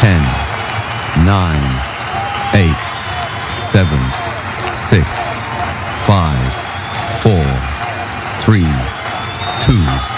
10, 9, 8, 7, 6, 5, 4, 3, 2,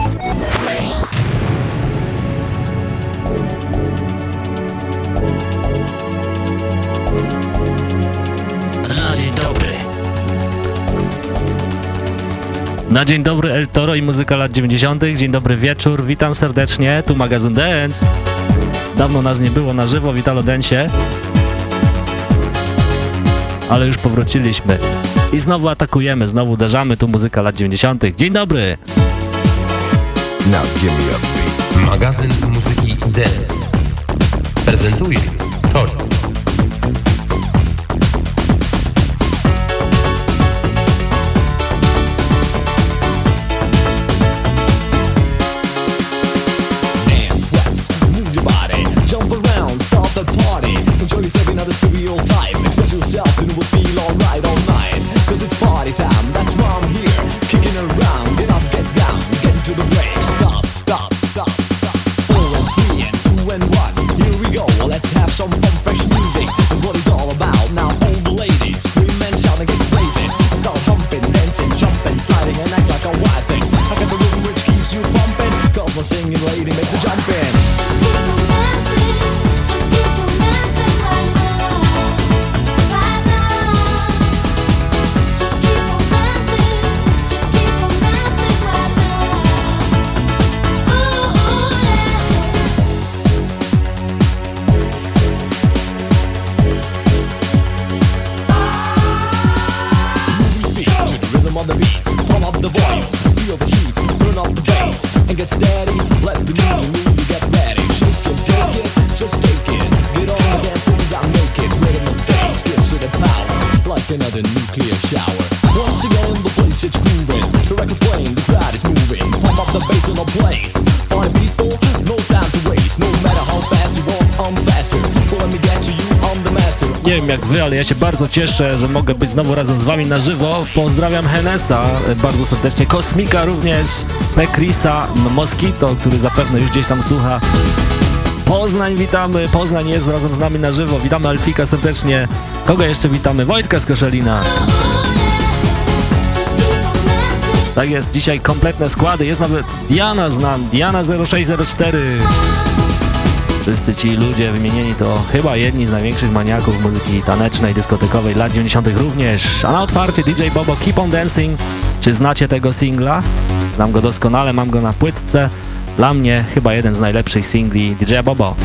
Na dzień dobry El Toro i muzyka lat 90. Dzień dobry wieczór, witam serdecznie, tu magazyn Dance. Dawno nas nie było na żywo, witalo Densie. Ale już powróciliśmy. I znowu atakujemy, znowu uderzamy, tu muzyka lat 90. Dzień dobry! Now give me a. Magazyn muzyki Dance prezentuje Torc. Wy, ale ja się bardzo cieszę, że mogę być znowu razem z wami na żywo. Pozdrawiam Henesa e, bardzo serdecznie, Kosmika również, Pekrisa, Moskito, który zapewne już gdzieś tam słucha. Poznań witamy, Poznań jest razem z nami na żywo. Witamy Alfika serdecznie. Kogo jeszcze witamy? Wojtka z Koszelina. Tak jest, dzisiaj kompletne składy. Jest nawet Diana znam, Diana 0604. Wszyscy ci ludzie wymienieni to chyba jedni z największych maniaków muzyki tanecznej, dyskotekowej lat 90. również. A na otwarcie DJ Bobo Keep on Dancing. Czy znacie tego singla? Znam go doskonale, mam go na płytce. Dla mnie chyba jeden z najlepszych singli DJ Bobo.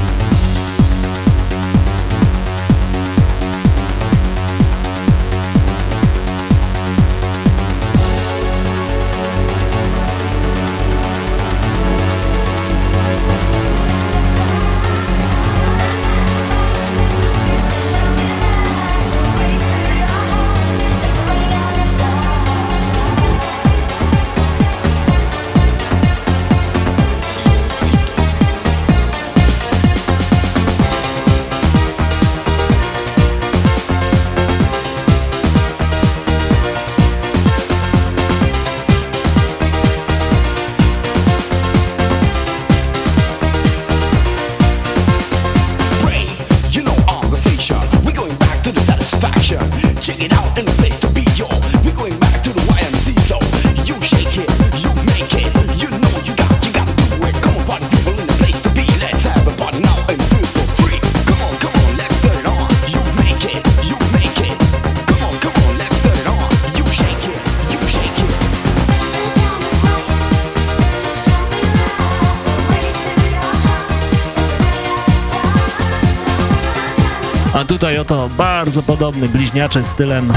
Bardzo podobny, bliźniaczy stylem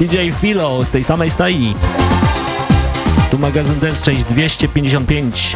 DJ Philo z tej samej stai. Tu magazyn Dance część 255.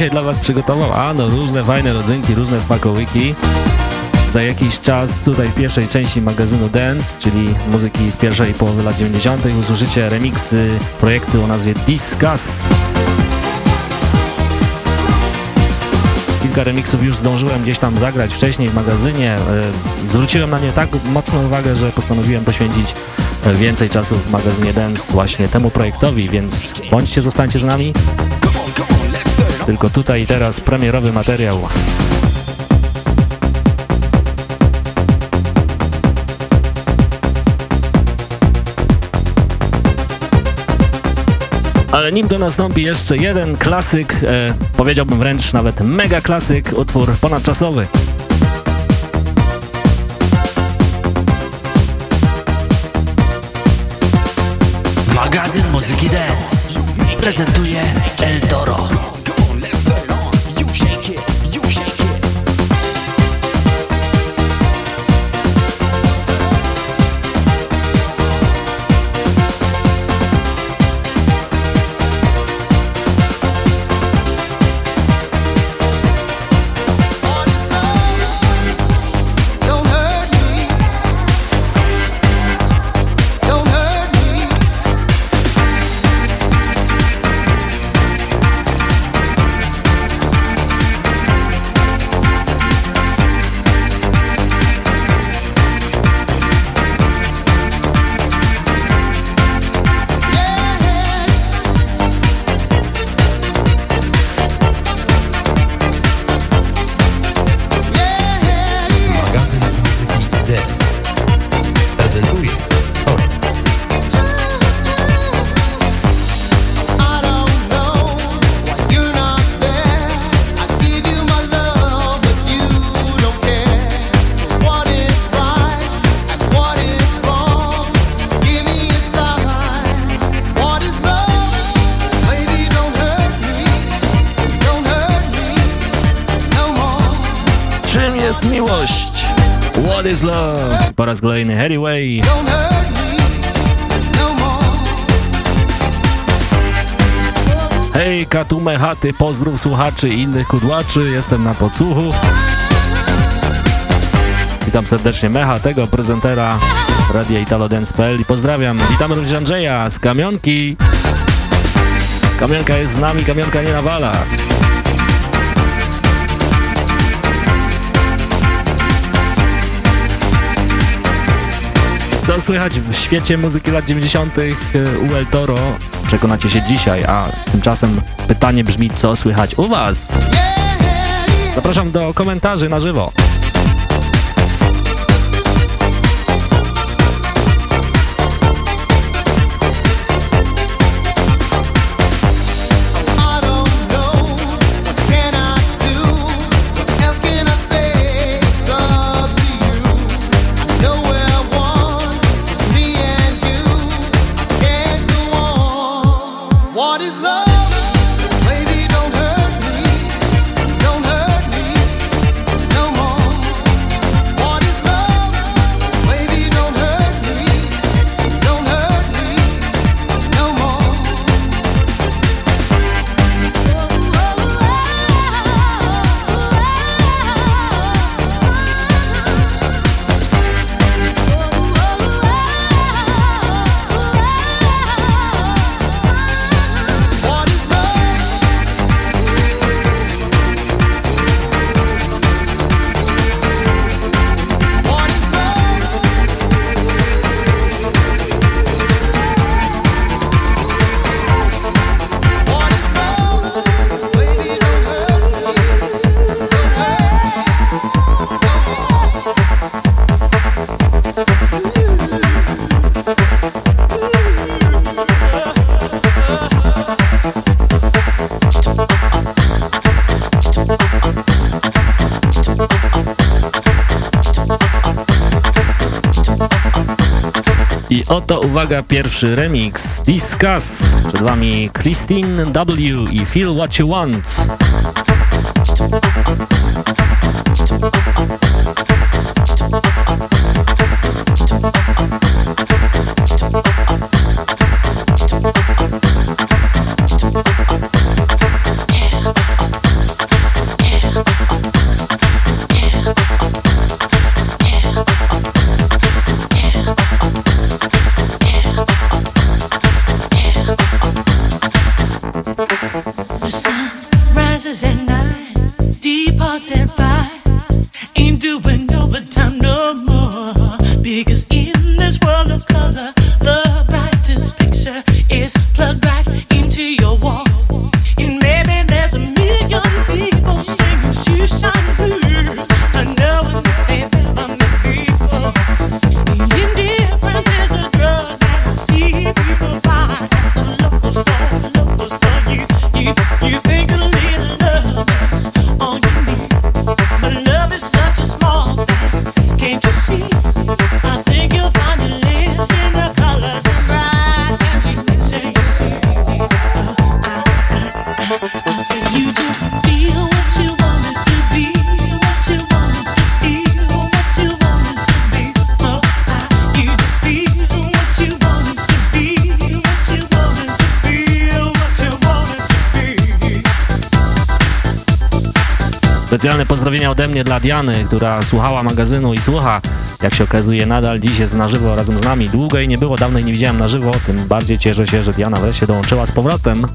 dzisiaj dla Was przygotował? A no, różne fajne rodzynki, różne smakołyki. Za jakiś czas tutaj w pierwszej części magazynu Dance, czyli muzyki z pierwszej połowy lat 90. usłyszycie remiksy projektu o nazwie Discuss. Kilka remiksów już zdążyłem gdzieś tam zagrać wcześniej w magazynie. E, zwróciłem na nie tak mocną uwagę, że postanowiłem poświęcić e, więcej czasu w magazynie Dance właśnie temu projektowi, więc bądźcie, zostańcie z nami. Tylko tutaj i teraz premierowy materiał. Ale nim to nastąpi jeszcze jeden klasyk, e, powiedziałbym wręcz nawet mega klasyk, utwór ponadczasowy. Magazyn Muzyki Dance prezentuje El Toro. Raz kolejny Harryway. Hej, Katume Chaty, pozdrów słuchaczy i innych kudłaczy, jestem na podsłuchu. Witam serdecznie Mecha, tego prezentera Radia Italo Dance.pl i pozdrawiam. Witamy również Andrzeja z Kamionki. Kamionka jest z nami, Kamionka nie nawala. Co słychać w świecie muzyki lat 90. E, u El Toro? Przekonacie się dzisiaj, a tymczasem pytanie brzmi, co słychać u Was? Zapraszam do komentarzy na żywo. Uwaga, pierwszy remix. Discuss. Przed wami Christine W. i Feel What You Want. Specjalne pozdrowienia ode mnie dla Diany, która słuchała magazynu i słucha, jak się okazuje, nadal dziś jest na żywo razem z nami. Długo jej nie było, dawno jej nie widziałem na żywo, tym bardziej cieszę się, że Diana wreszcie dołączyła z powrotem.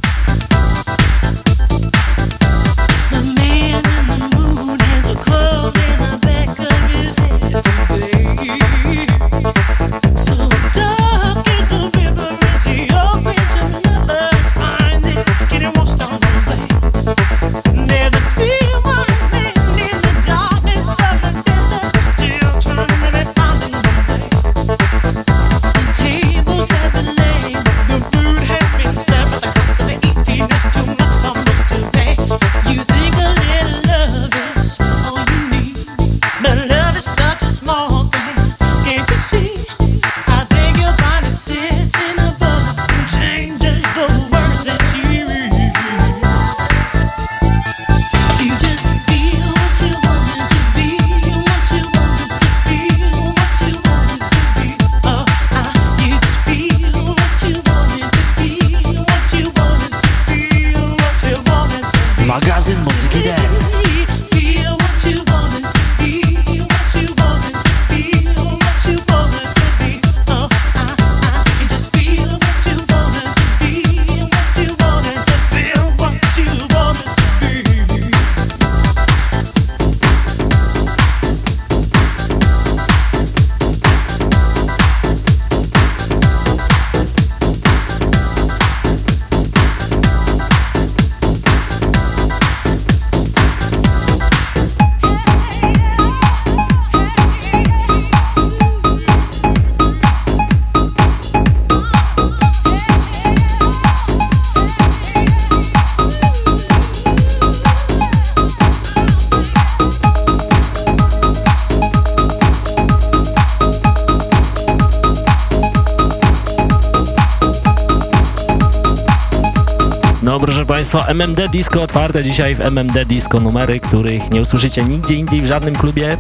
MMD Disco otwarte dzisiaj w MMD Disco numery, których nie usłyszycie nigdzie indziej w żadnym klubie,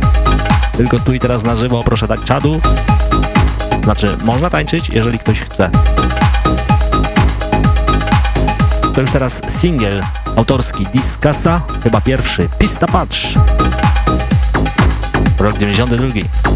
tylko tu i teraz na żywo, proszę tak czadu. Znaczy, można tańczyć, jeżeli ktoś chce. To już teraz single autorski Discasa, chyba pierwszy, Pista Patrz. Rok 92.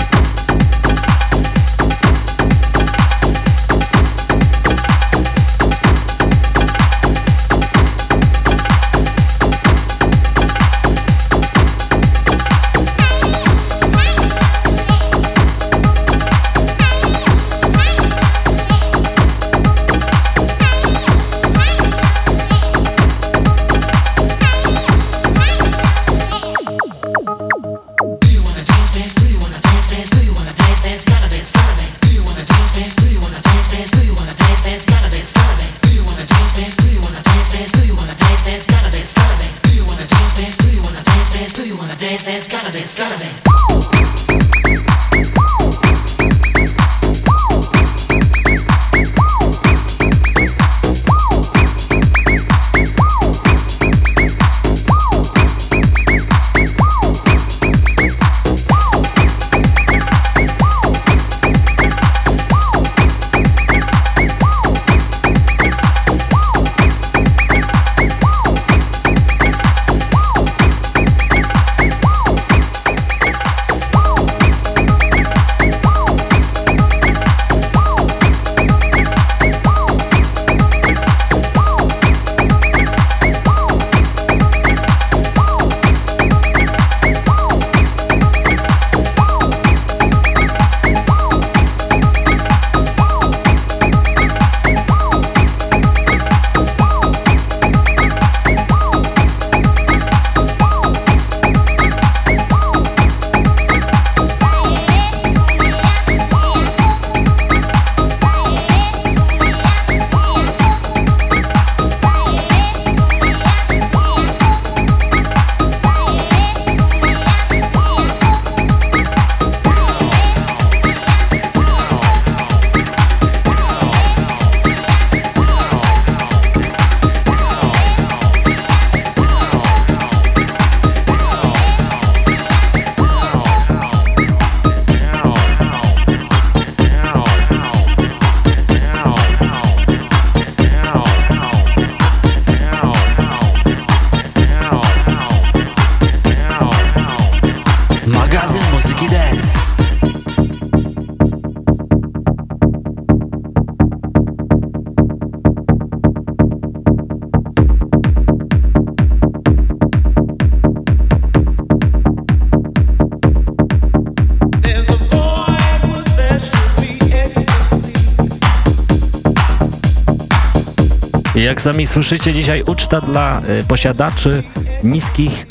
Jak sami słyszycie, dzisiaj uczta dla y, posiadaczy niskich,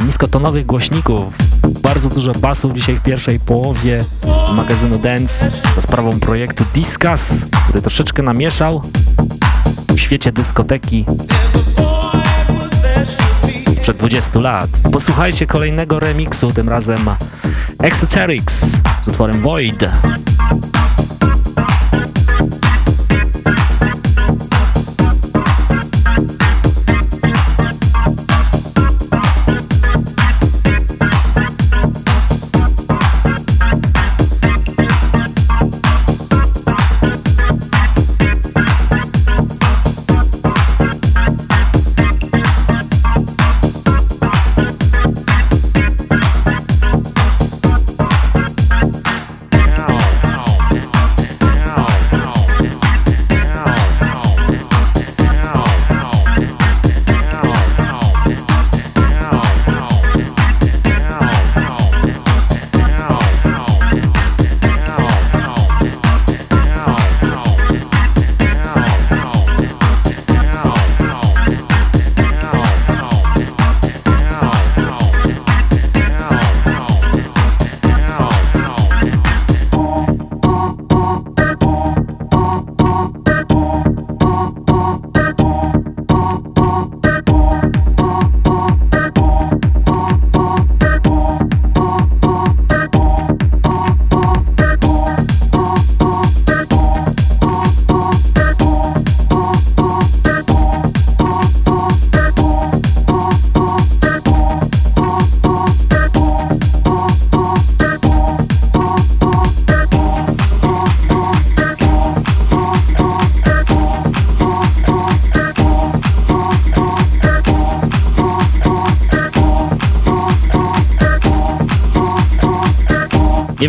y, niskotonowych głośników. Bardzo dużo basów dzisiaj w pierwszej połowie magazynu Dance za sprawą projektu Discus, który troszeczkę namieszał w świecie dyskoteki sprzed 20 lat. Posłuchajcie kolejnego remiksu, tym razem Exoterics z utworem Void.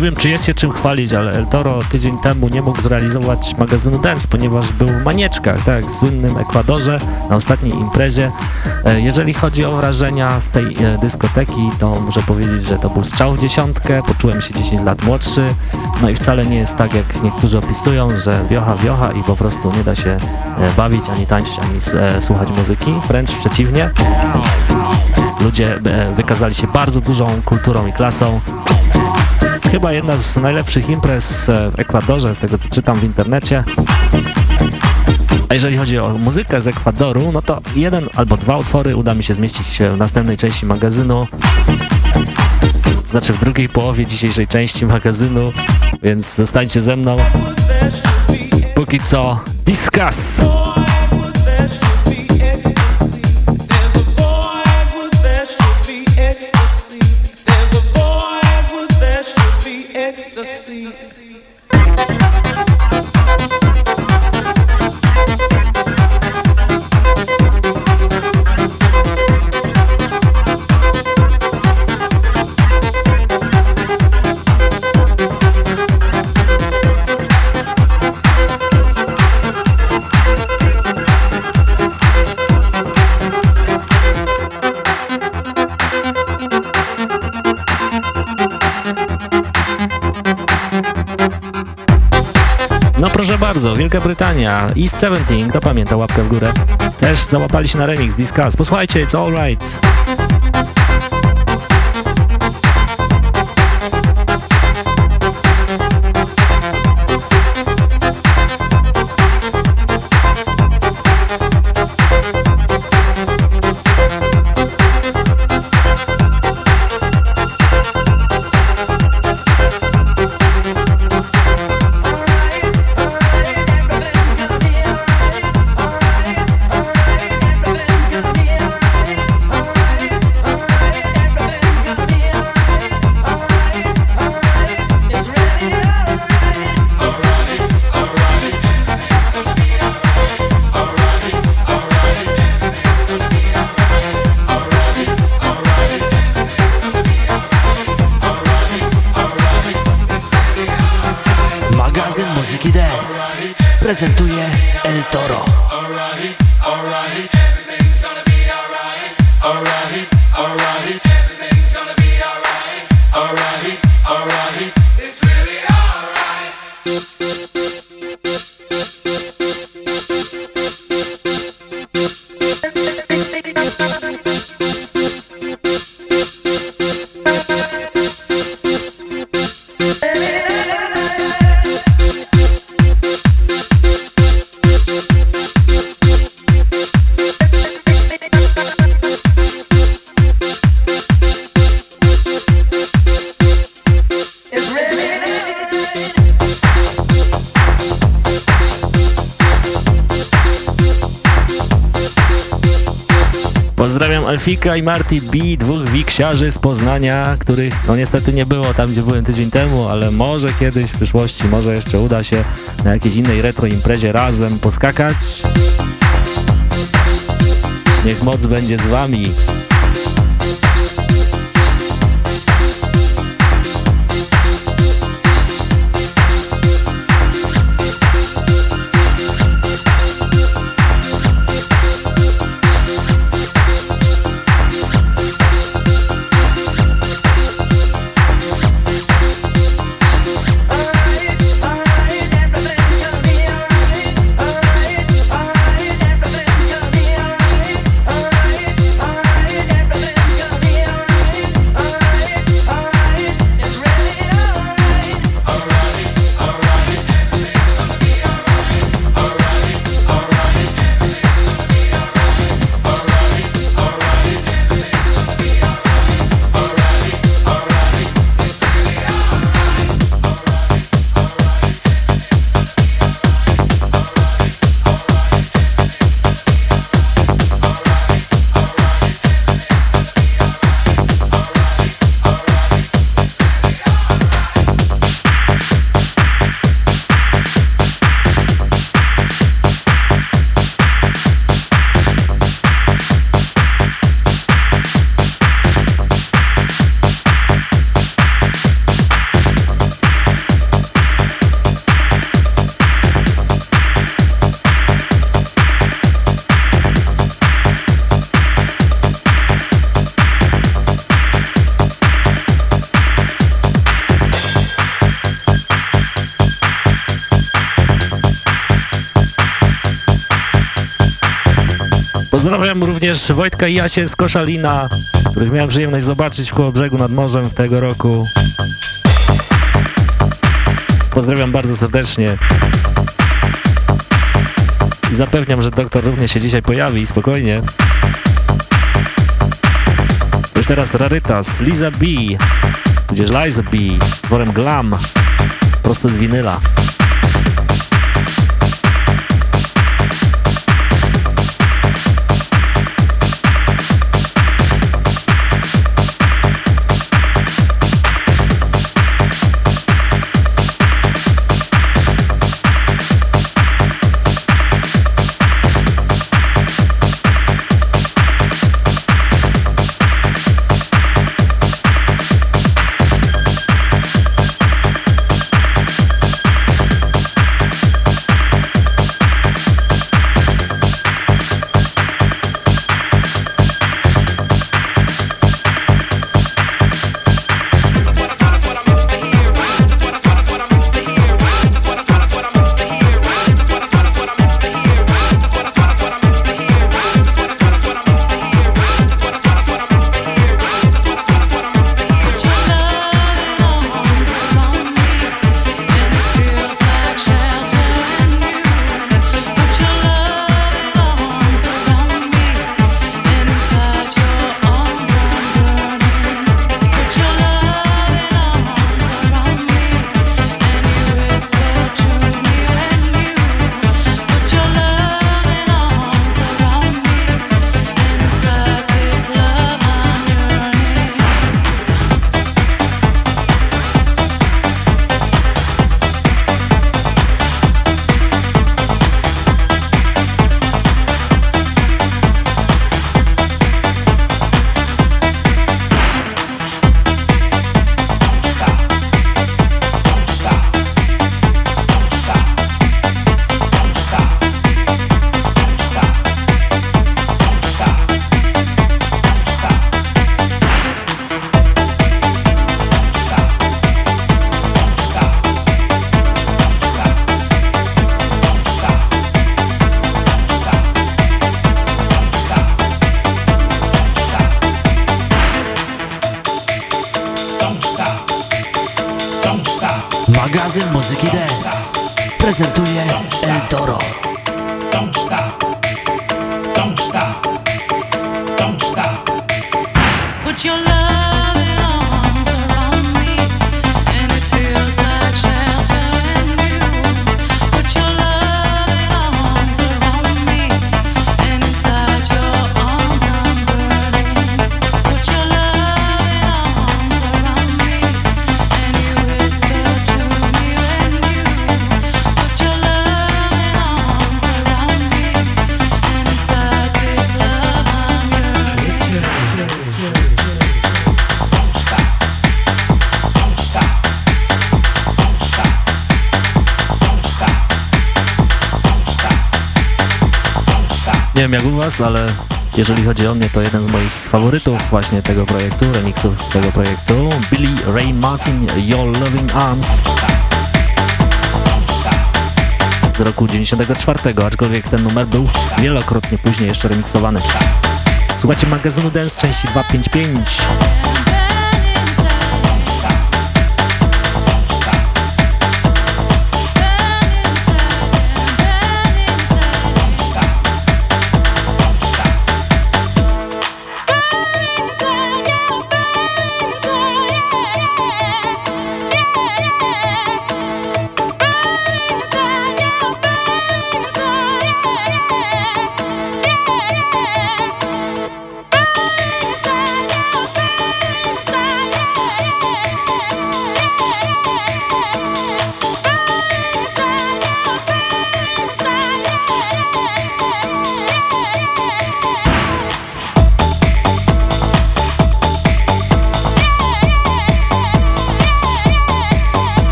Wiem, czy jest się czym chwalić, ale El Toro tydzień temu nie mógł zrealizować magazynu Dance, ponieważ był w Manieczkach, tak, w słynnym Ekwadorze, na ostatniej imprezie. E, jeżeli chodzi o wrażenia z tej e, dyskoteki, to muszę powiedzieć, że to był strzał w dziesiątkę, poczułem się 10 lat młodszy, no i wcale nie jest tak, jak niektórzy opisują, że wiocha, wiocha i po prostu nie da się e, bawić, ani tańczyć, ani słuchać muzyki, wręcz przeciwnie. Ludzie wykazali się bardzo dużą kulturą i klasą chyba jedna z najlepszych imprez e, w Ekwadorze, z tego co czytam w internecie. A jeżeli chodzi o muzykę z Ekwadoru, no to jeden albo dwa utwory uda mi się zmieścić w następnej części magazynu. To znaczy w drugiej połowie dzisiejszej części magazynu, więc zostańcie ze mną. Póki co, discuss! Bardzo, Wielka Brytania, East 17, kto pamięta, łapkę w górę. Też załapali się na remix Discuss. Posłuchajcie, it's alright. Elfika i Marty B, dwóch wiksiarzy z Poznania, których no niestety nie było tam, gdzie byłem tydzień temu, ale może kiedyś w przyszłości, może jeszcze uda się na jakiejś innej retro imprezie razem poskakać. Niech moc będzie z wami. Wojtka i Jasie z Koszalina, których miałem przyjemność zobaczyć w koło brzegu nad morzem w tego roku. Pozdrawiam bardzo serdecznie. I zapewniam, że doktor również się dzisiaj pojawi, spokojnie. Już teraz Rarytas, Liza B, tudzież Liza B, z tworem Glam, prosto z winyla. Jak u was, ale jeżeli chodzi o mnie, to jeden z moich faworytów właśnie tego projektu, remixów tego projektu, Billy Ray Martin, Your Loving Arms z roku 94, aczkolwiek ten numer był wielokrotnie później jeszcze remiksowany. Słuchajcie magazynu Dance części 255.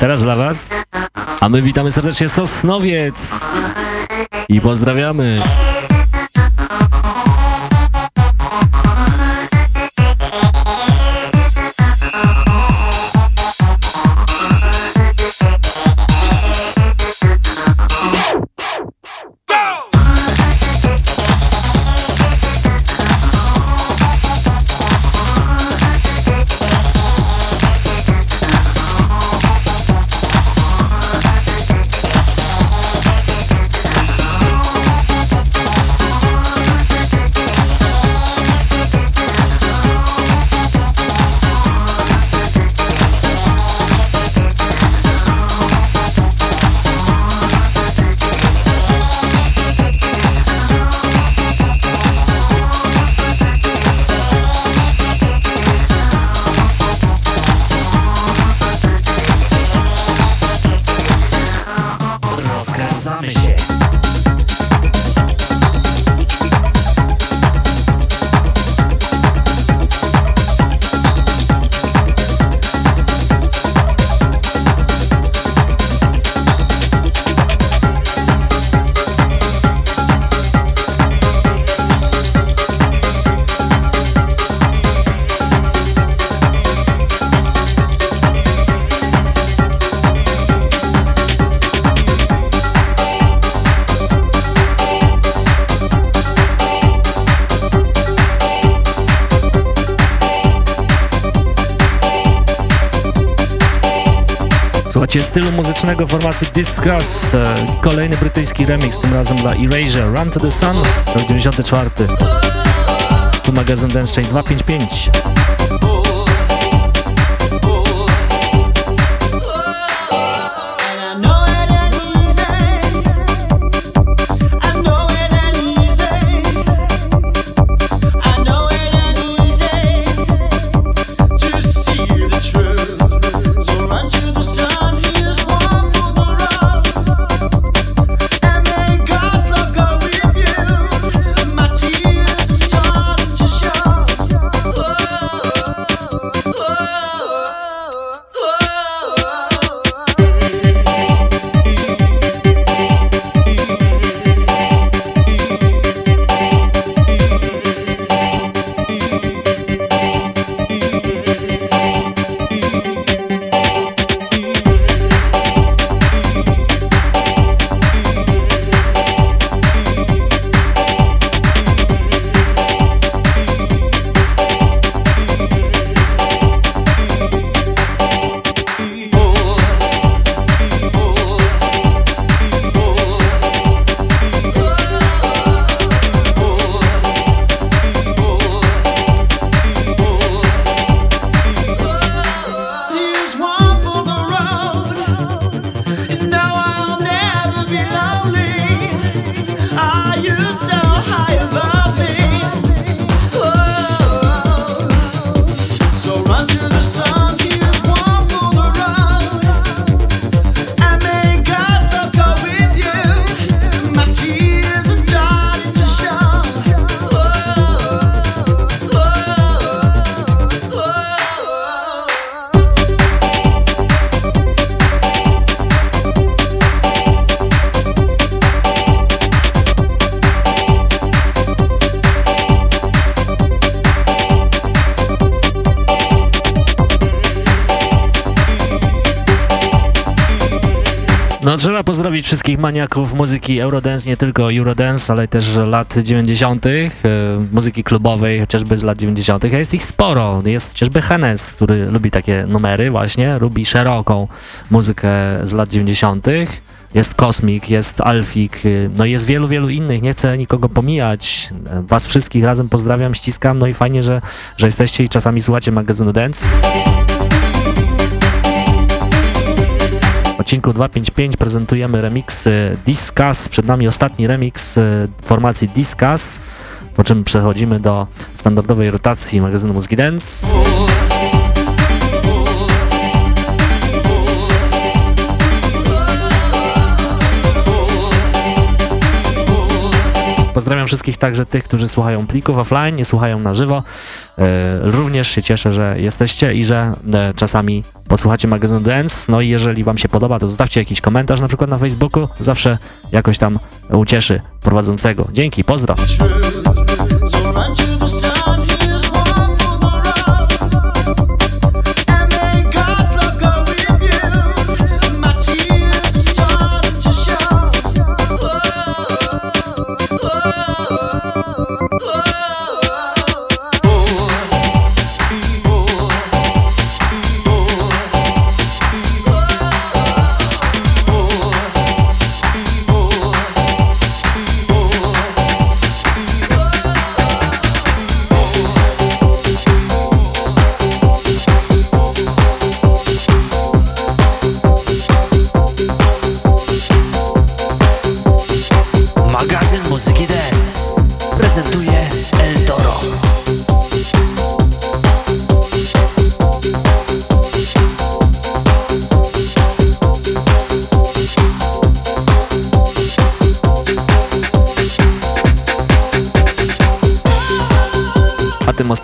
teraz dla Was. A my witamy serdecznie Sosnowiec i pozdrawiamy. Formacji Discuss, e, kolejny brytyjski remix, tym razem dla Erasure, Run to the Sun, rok 94. Tu magazyn Dance 255. maniaków muzyki Eurodance, nie tylko Eurodance, ale też lat 90., e, muzyki klubowej, chociażby z lat 90., a jest ich sporo. Jest chociażby Hennes, który lubi takie numery właśnie, lubi szeroką muzykę z lat 90., jest Kosmik, jest Alfik, e, no jest wielu, wielu innych, nie chcę nikogo pomijać. Was wszystkich razem pozdrawiam, ściskam, no i fajnie, że, że jesteście i czasami słuchacie magazynu Dance. Odcinku 255 prezentujemy remix Discuss. Przed nami ostatni remix e, formacji Discuss, po czym przechodzimy do standardowej rotacji magazynu Muzyki Dance. Pozdrawiam wszystkich także tych, którzy słuchają plików offline, nie słuchają na żywo. E, również się cieszę, że jesteście i że e, czasami posłuchacie magazynu Dance. No i jeżeli wam się podoba, to zostawcie jakiś komentarz na przykład na Facebooku. Zawsze jakoś tam ucieszy prowadzącego. Dzięki, pozdro!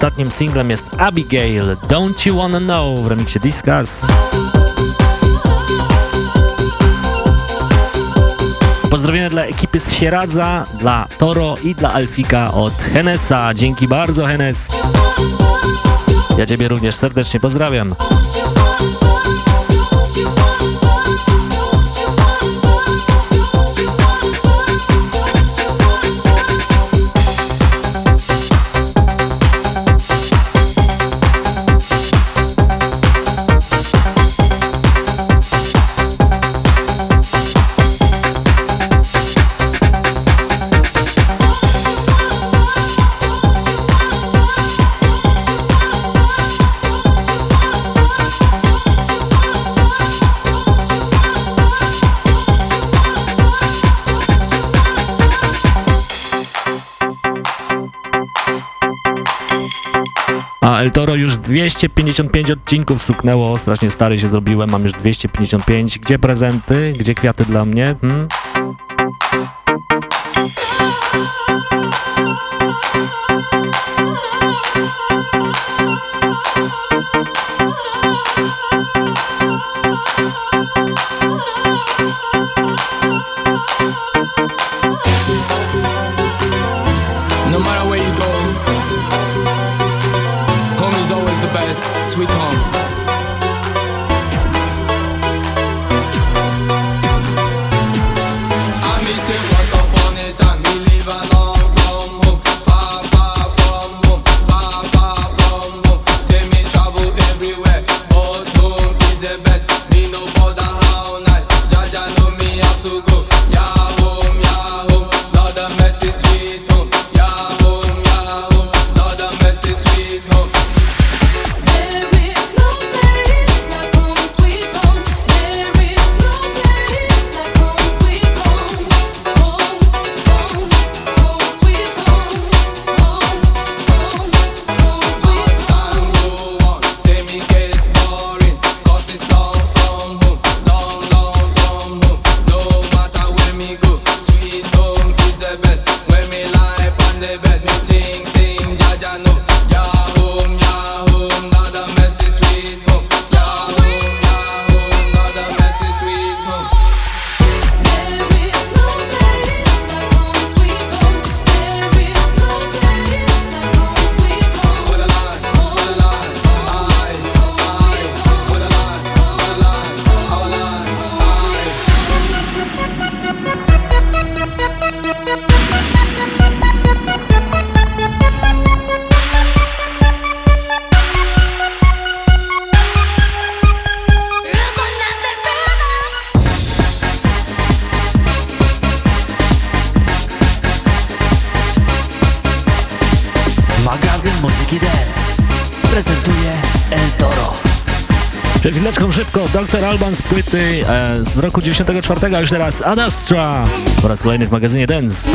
Ostatnim singlem jest Abigail, Don't You Wanna Know w remixie Discuss. Pozdrowienia dla ekipy z Sieradza, dla Toro i dla Alfika od Henesa. Dzięki bardzo, Henes. Ja Ciebie również serdecznie pozdrawiam. 255 odcinków suknęło, strasznie stary się zrobiłem, mam już 255. Gdzie prezenty? Gdzie kwiaty dla mnie? Hmm? Dr. Alban z płyty e, z roku 94, a już teraz Adastra po raz kolejny w magazynie Dance.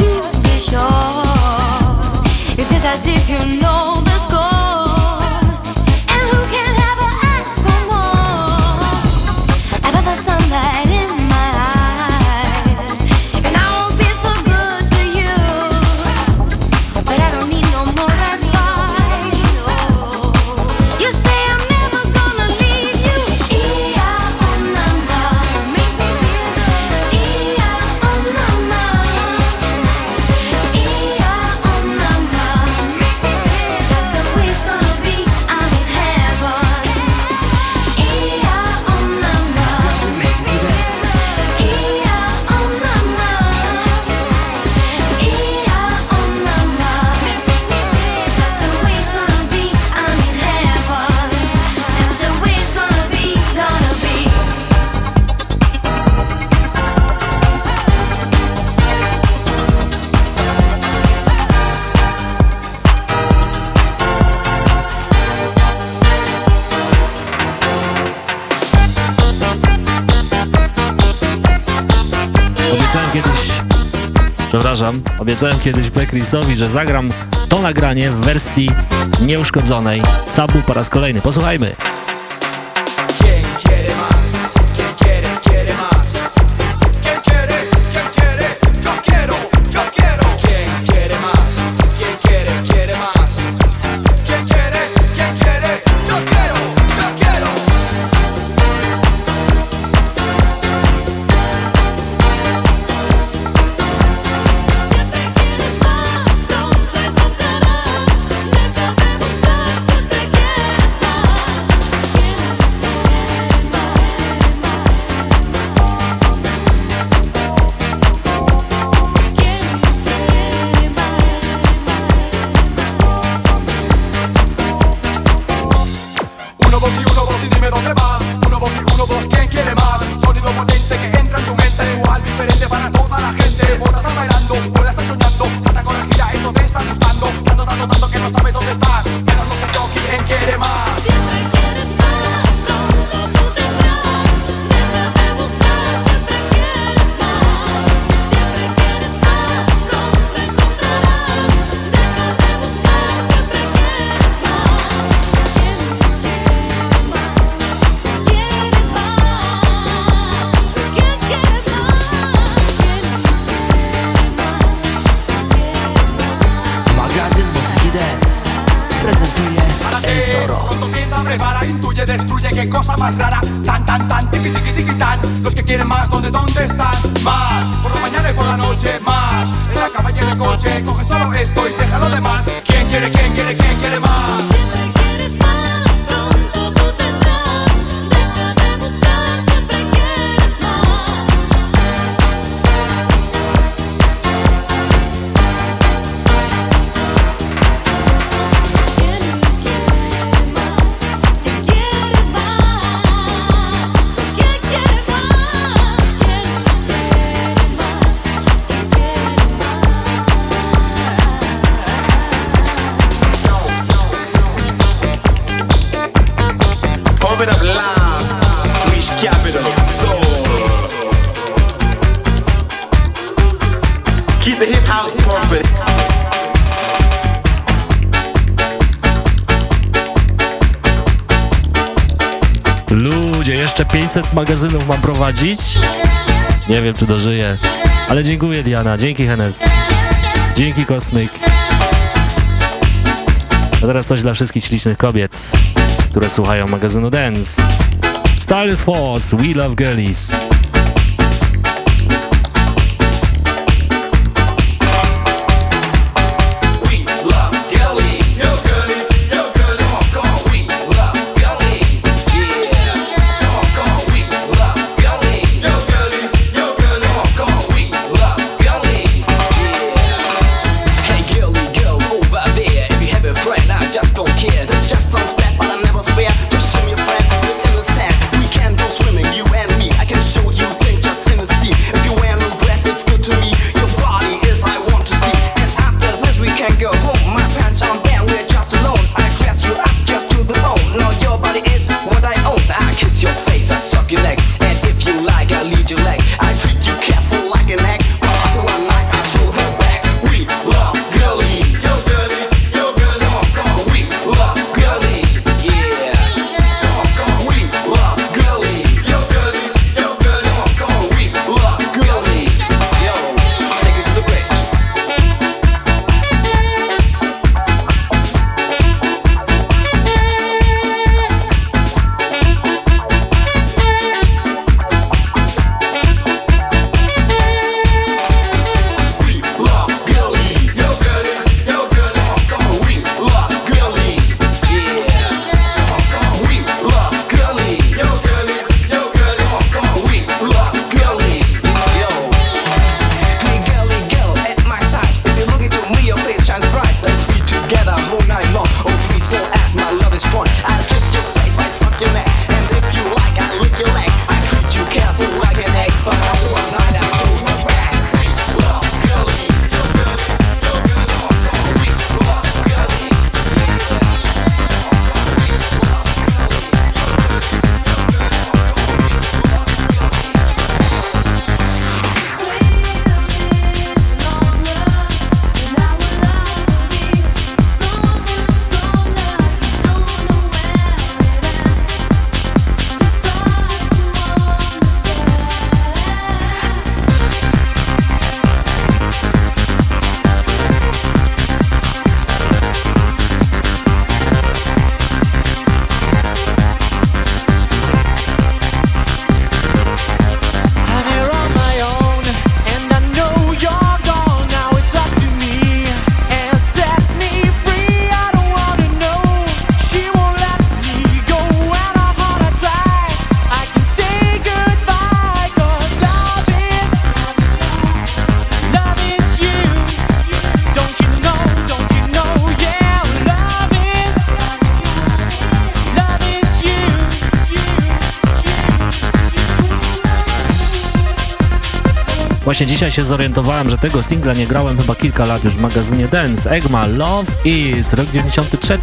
you be sure. It is as if you know. Obiecałem kiedyś Bekrisowi, że zagram to nagranie w wersji nieuszkodzonej. Sabu po raz kolejny. Posłuchajmy. Jeszcze 500 magazynów mam prowadzić. Nie wiem, czy dożyję. Ale dziękuję, Diana. Dzięki, Hennes. Dzięki, Kosmyk. A teraz coś dla wszystkich ślicznych kobiet, które słuchają magazynu Dance. Stylus Force, We Love Girlies. Się zorientowałem, że tego singla nie grałem chyba kilka lat już w magazynie Dance. Egma, Love Is, rok 93.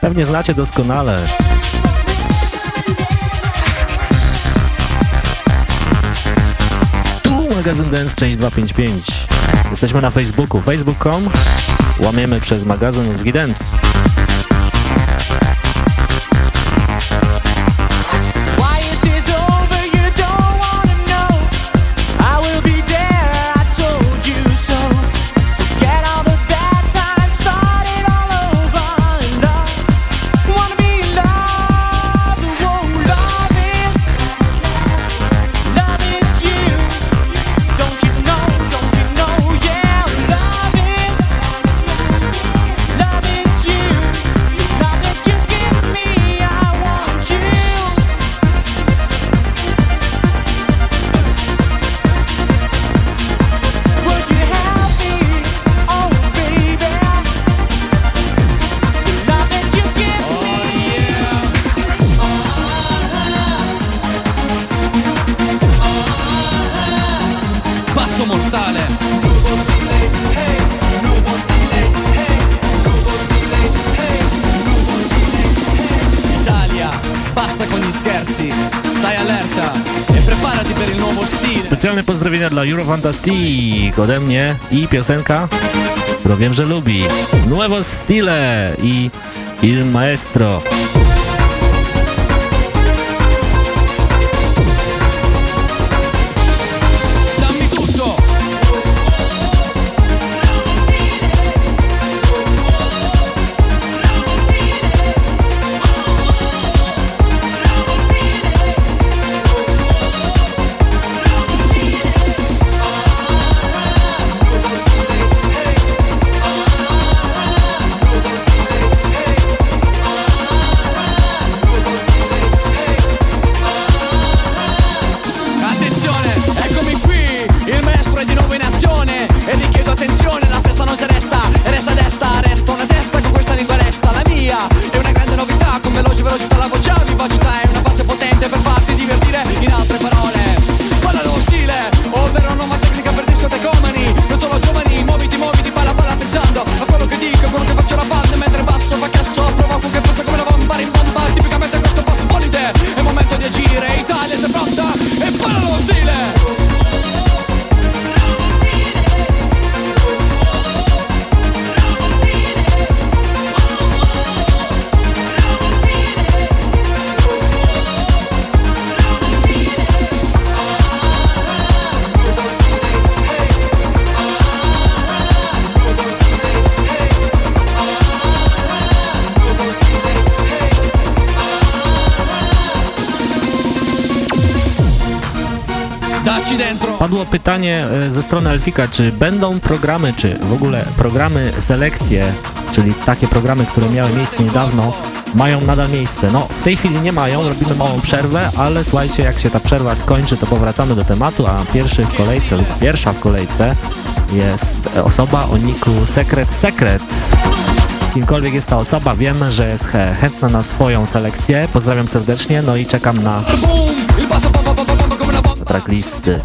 Pewnie znacie doskonale. Tu magazyn Dance, część 255. Jesteśmy na Facebooku, facebook.com, łamiemy przez magazyn Mózgi Dance. Dla Eurofantastic ode mnie i piosenka, którą wiem, że lubi. Nuevo Stile i Il Maestro. Pytanie e, ze strony Elfika, czy będą programy, czy w ogóle programy selekcje, czyli takie programy, które miały miejsce niedawno, mają nadal miejsce. No, w tej chwili nie mają, robimy małą przerwę, ale słuchajcie, jak się ta przerwa skończy, to powracamy do tematu, a pierwszy w kolejce lub pierwsza w kolejce jest osoba o niku Sekret Sekret. Kimkolwiek jest ta osoba, wiem, że jest chętna na swoją selekcję. Pozdrawiam serdecznie, no i czekam na tracklist.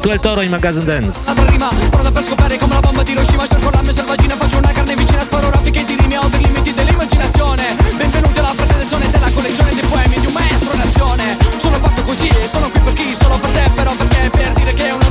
Tu e il toro in Magazine Dance. Altra rima, pronta per scoppiare come la bomba di Hiroshima Cerco la mia selvaggina, faccio una carne vicina Sparo raffiche di rimi, oltre i limiti dell'immaginazione Benvenuti alla presentazione della collezione dei poemi di un maestro d'azione Sono fatto così e sono qui per chi? Sono per te però perché per dire che è una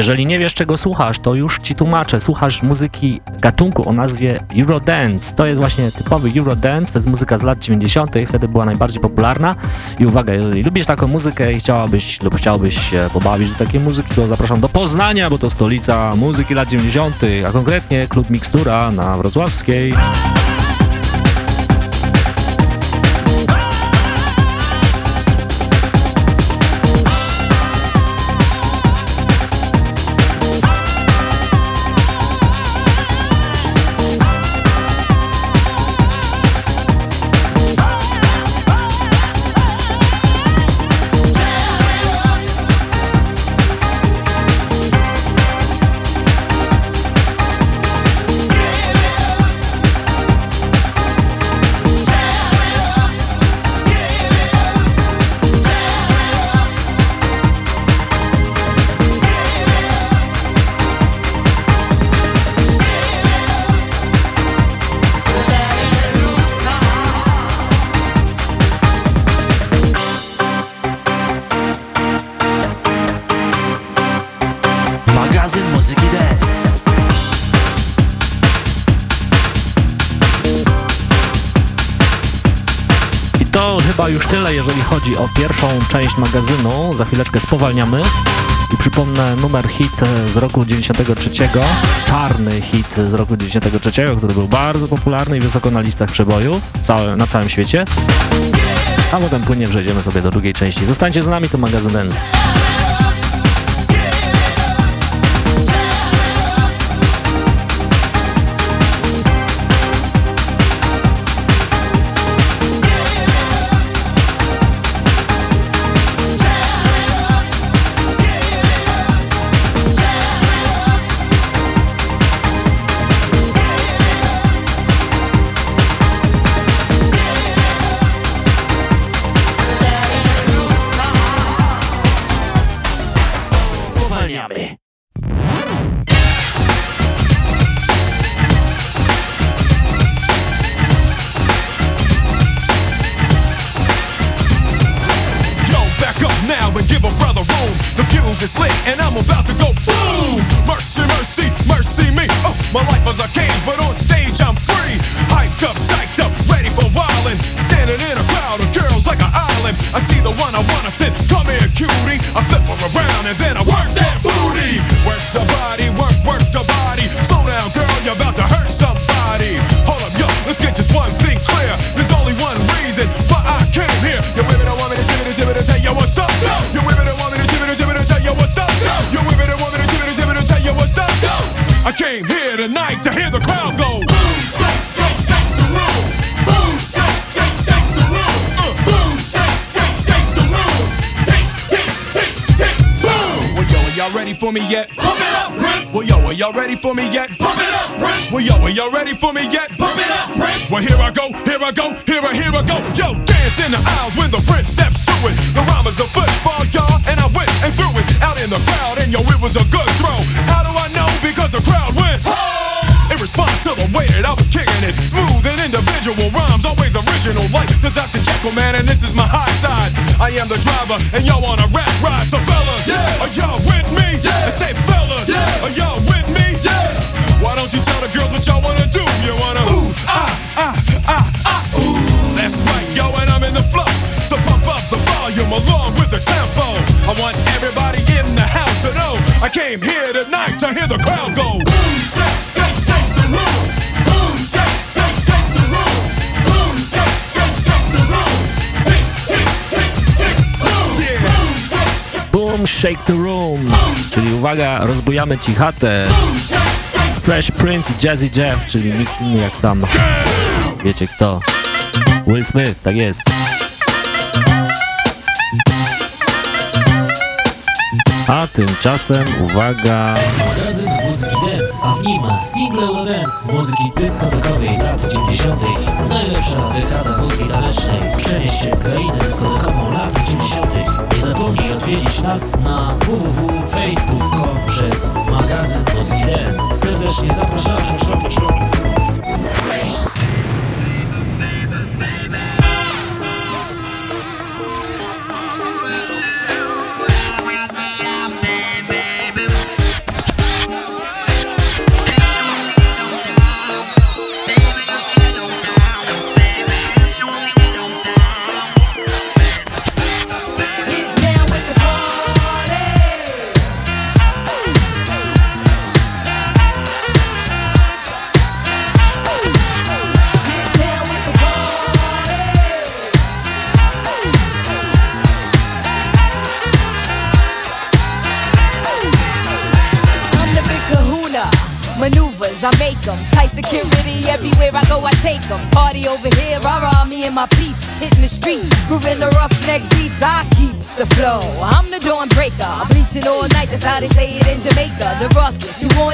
Jeżeli nie wiesz, czego słuchasz, to już ci tłumaczę. Słuchasz muzyki gatunku o nazwie Eurodance. To jest właśnie typowy Eurodance, to jest muzyka z lat 90., wtedy była najbardziej popularna. I uwaga, jeżeli lubisz taką muzykę i chciałabyś lub chciałbyś się pobawić do takiej muzyki, to zapraszam do Poznania, bo to stolica muzyki lat 90., a konkretnie klub Mikstura na Wrocławskiej. Magazynu. Za chwileczkę spowalniamy. I przypomnę numer hit z roku 93, czarny hit z roku 93, który był bardzo popularny i wysoko na listach przebojów na całym świecie. A potem płynnie przejdziemy sobie do drugiej części. Zostańcie z nami, to magazyn Dance. For me yet? Pump it up, Prince. Well, yo, are y'all ready for me yet? Pump it up, Prince. Well, yo, are y'all ready for me yet? Pump it up, Prince. Well, here I go, here I go, here I, here I go. Yo, dance in the aisles when the Prince steps to it. The rhyme is a football, y'all, and I went and threw it out in the crowd, and yo, it was a good throw. How do I know? Because the crowd went. Oh! In response to the way that I was kicking it, smooth and individual rhymes, always original, like the Dr. Jekyll man, and this is my high side. I am the driver, and y'all shake the room. Czyli uwaga, rozbujamy ci chatę. Fresh Prince i Jazzy Jeff, czyli nikt inny jak sam. Wiecie kto? Will Smith, tak jest. A tymczasem, uwaga... Magazyn muzyki dance, a w nim single dance muzyki dyskotekowej lat 90. Najlepsza dekada muzyki. Przenieś się w krainę dyskotekową lat 90. Zapomnij odwiedzić nas na www.facebook.com przez magazyn muzyki dance. Serdecznie zapraszamy.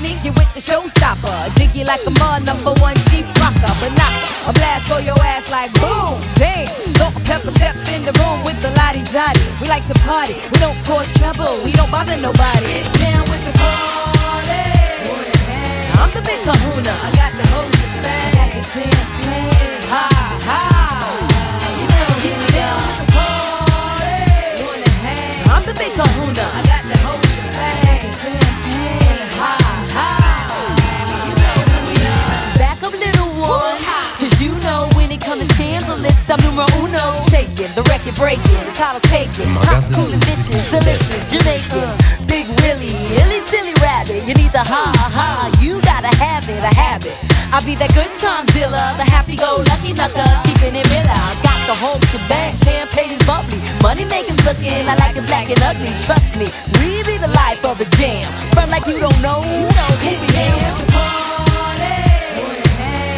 You? Get with the showstopper. Jiggy like a mud, number one chief rocker. But not a blast for your ass like boom, damn. And pepper step in the room with the lottie dottie. We like to party, we don't cause trouble, we don't bother nobody. Scandalous, I'm numero uno. Shaking the bottle take it. Hot, Magazyn cool and vicious, delicious, Jamaican. Big Willie, illy silly rabbit. You need the ha ha, you gotta have it, a habit. I'll be that good time dealer, the happy go lucky knucker, keeping it real. I got the whole shebang, champagne is bubbly. Money makers looking, I like it black and ugly. Trust me, we be the life of a jam. From like you don't know, you know, hit me down the.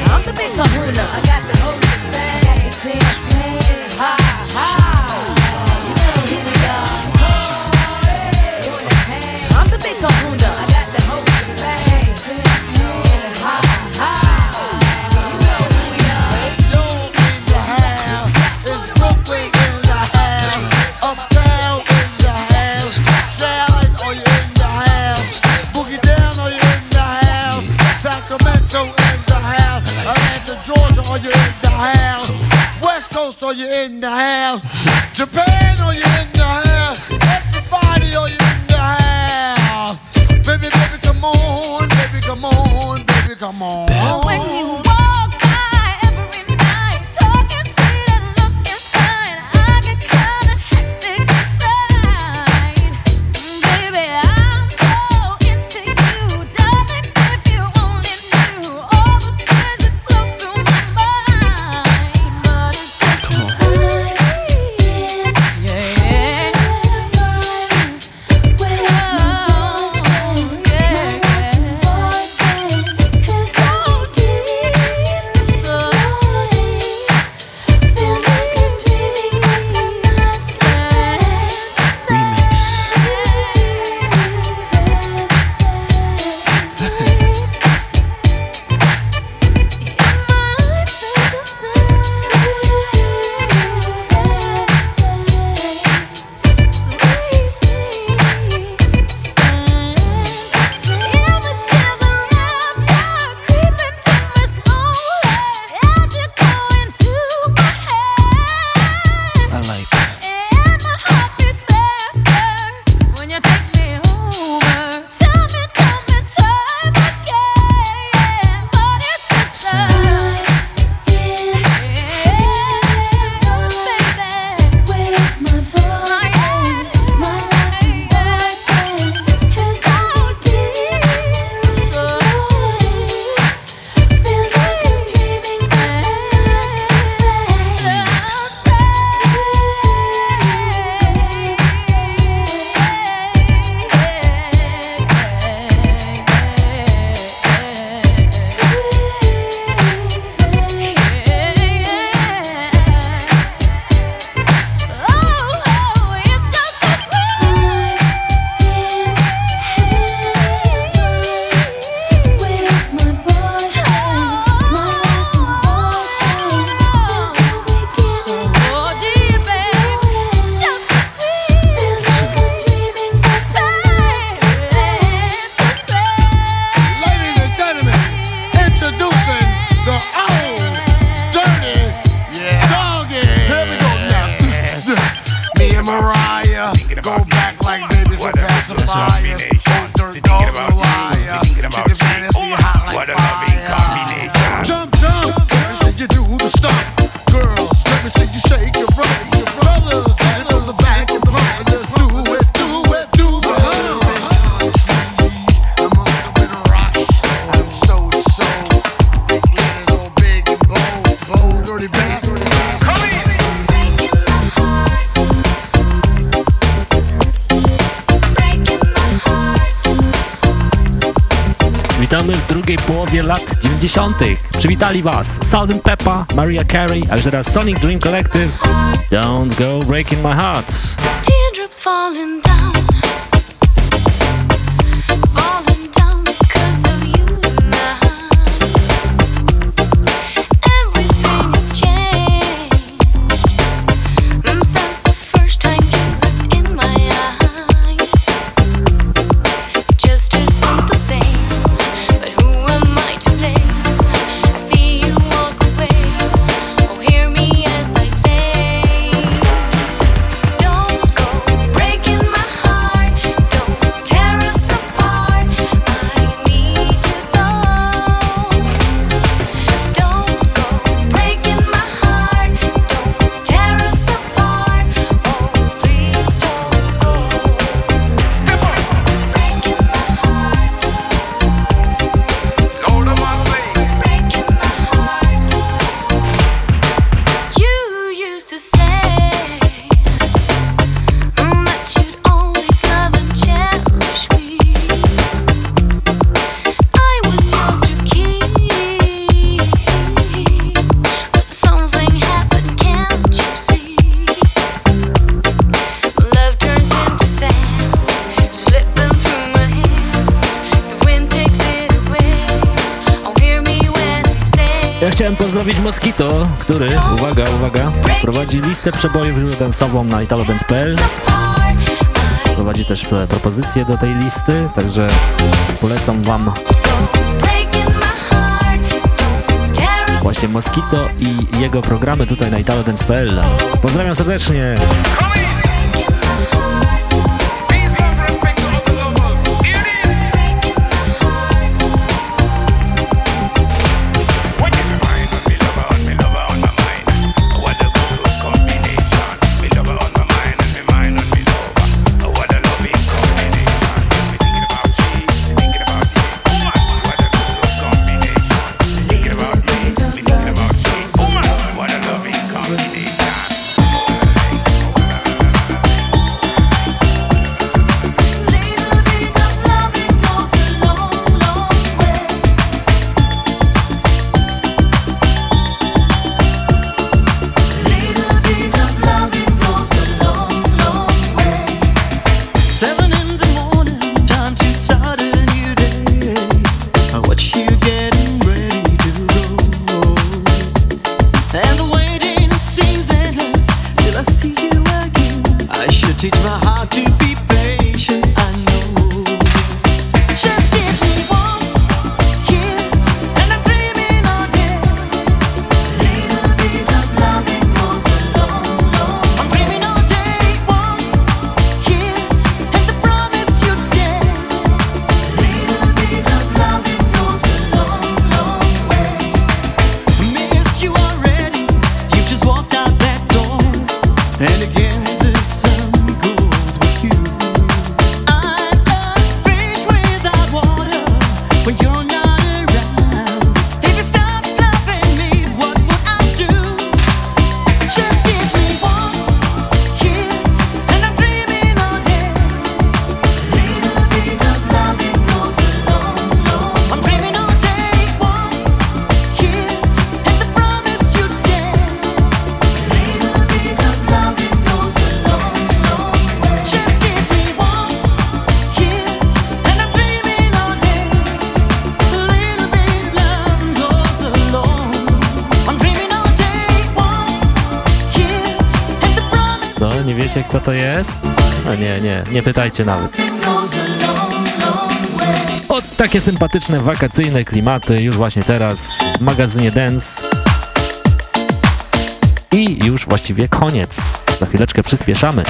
I'm the big kahuna. I got the whole seems plain. Ha ha. In the house? Japan, are you drugiej połowie lat 90. Przywitali Was Salt Peppa, Maria Carey, a już teraz Sonic Dream Collective. Don't go breaking my heart. Teardrops prowadzi listę przebojów żurodensową na italodance.pl. Prowadzi też propozycje do tej listy, także polecam Wam właśnie Mosquito i jego programy tutaj na italodance.pl. Pozdrawiam serdecznie! nie pytajcie nawet. O, takie sympatyczne wakacyjne klimaty już właśnie teraz w magazynie Dance. I już właściwie koniec. Za chwileczkę przyspieszamy.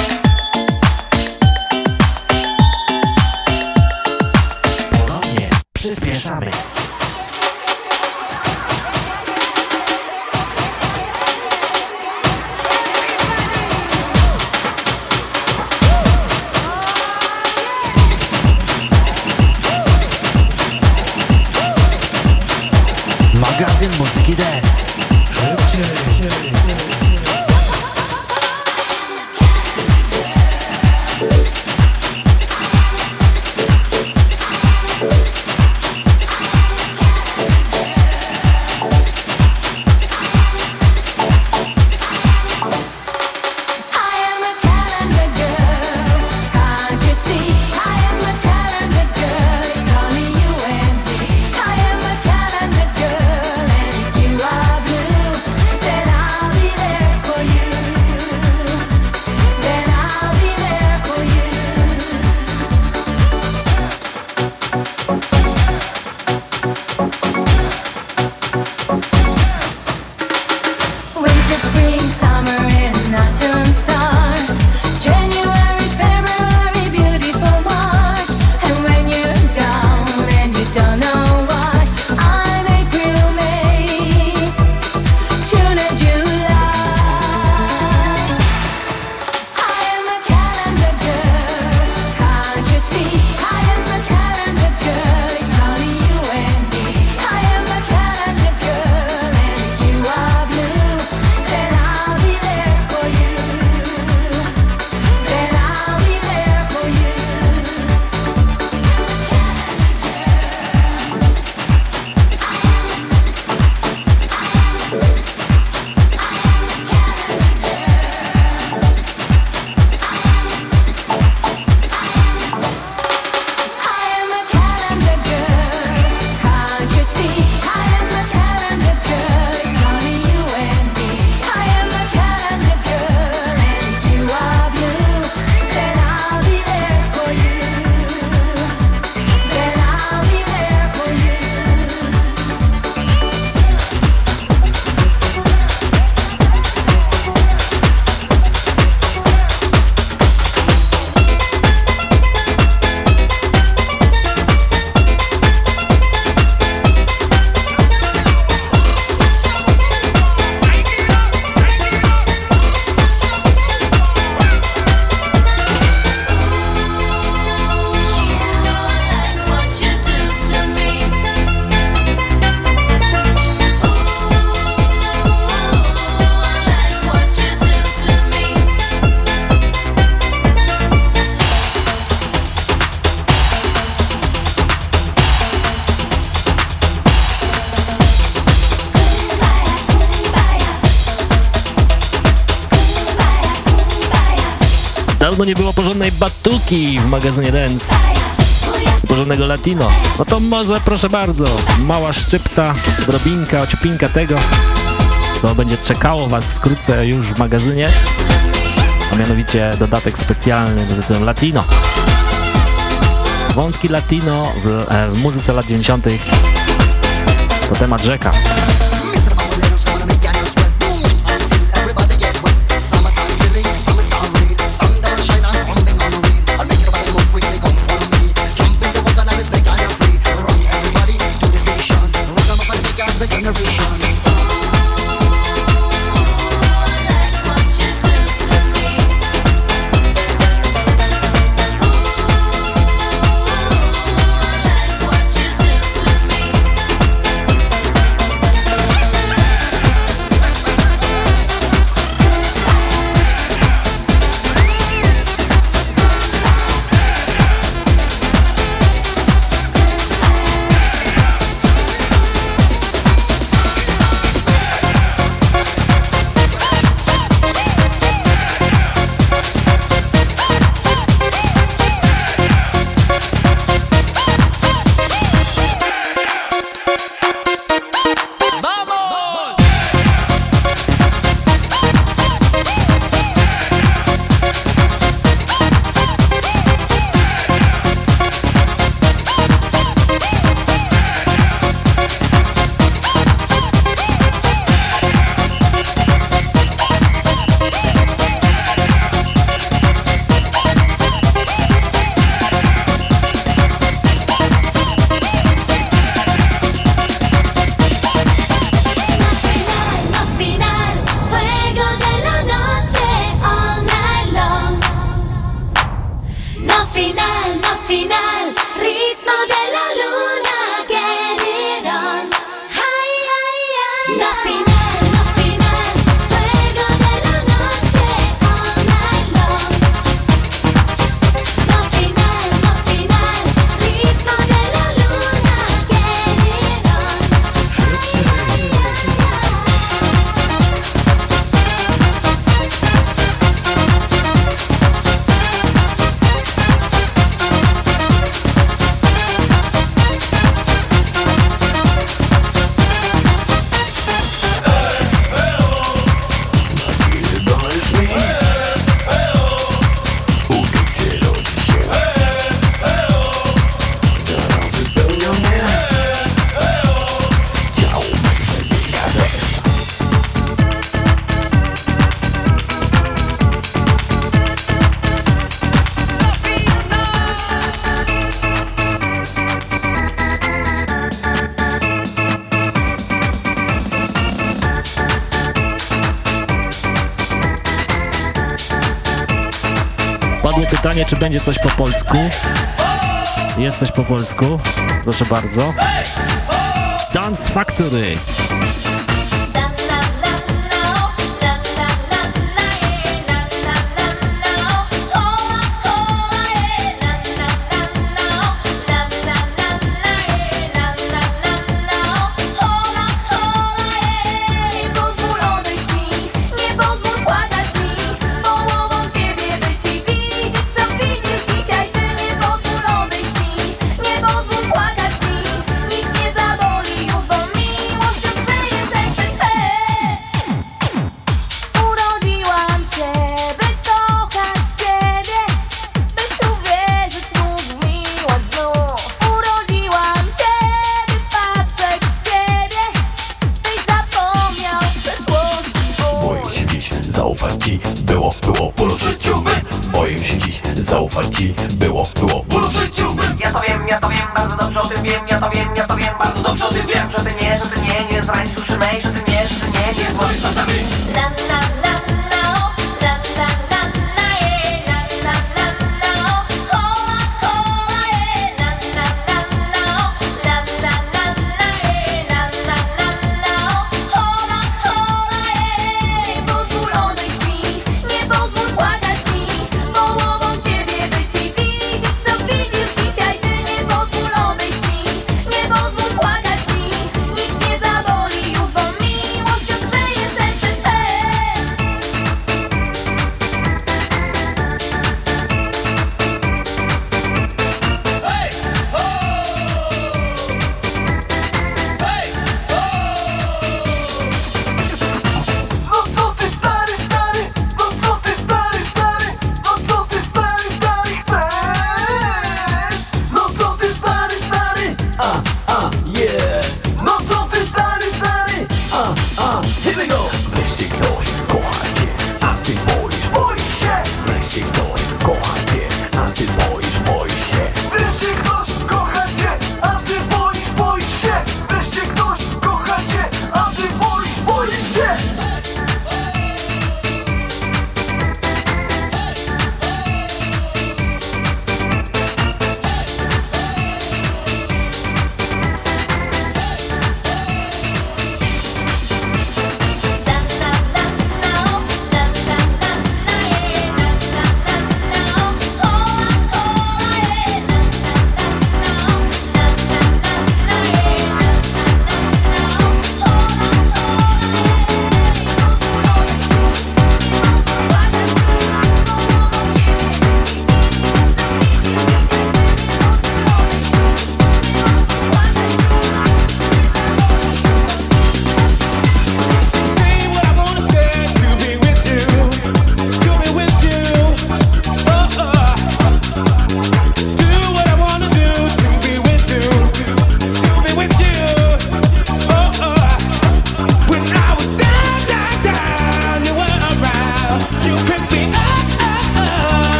Polski w magazynie Dance. Porządnego latino. No to może, proszę bardzo, mała szczypta, drobinka, ociupinka tego, co będzie czekało Was wkrótce już w magazynie, a mianowicie dodatek specjalny pod tytułem Latino. Wątki latino w, e, w muzyce lat 90. to temat rzeka. coś po polsku? Proszę bardzo. Dance Factory.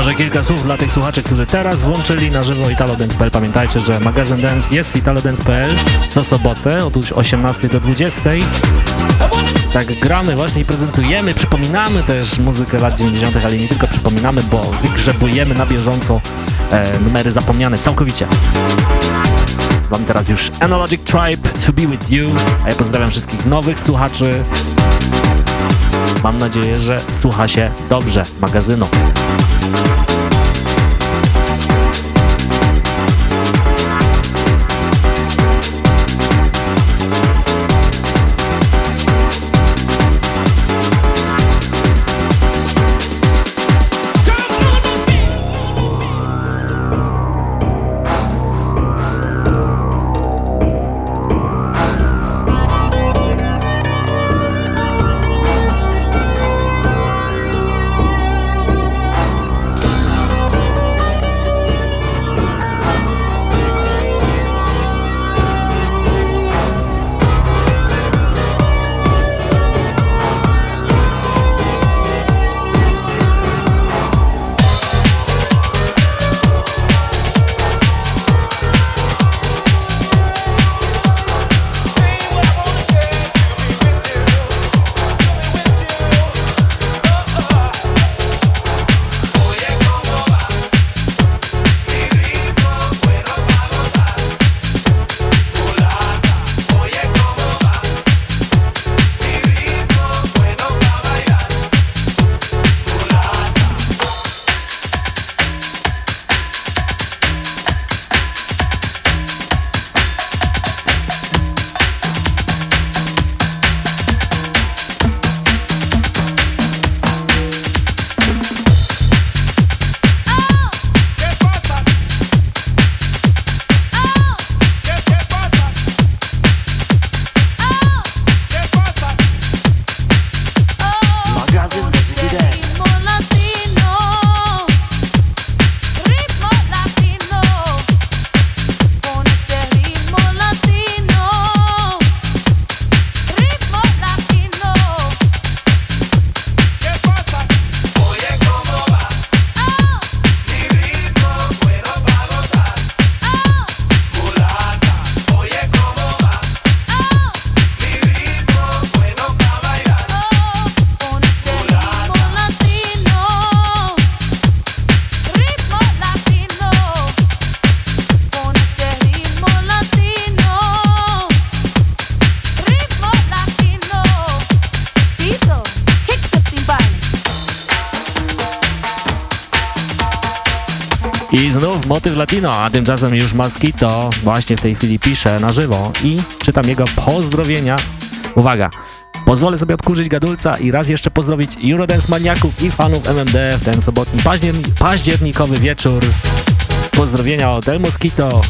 Może kilka słów dla tych słuchaczy, którzy teraz włączyli na żywo italodance.pl. Pamiętajcie, że magazyn Dance jest italodance.pl co sobotę od 18 do 20. Tak gramy właśnie i prezentujemy, przypominamy też muzykę lat 90., ale nie tylko przypominamy, bo wygrzebujemy na bieżąco e, numery zapomniane całkowicie. Mam teraz już Analogic Tribe, To Be With You, a ja pozdrawiam wszystkich nowych słuchaczy. Mam nadzieję, że słucha się dobrze magazynu. Magazyn latino, a tymczasem już Mosquito właśnie w tej chwili pisze na żywo i czytam jego pozdrowienia. Uwaga, pozwolę sobie odkurzyć gadulca i raz jeszcze pozdrowić Eurodance maniaków i fanów MMD w ten sobotni październi październikowy wieczór. Pozdrowienia od El Mosquito.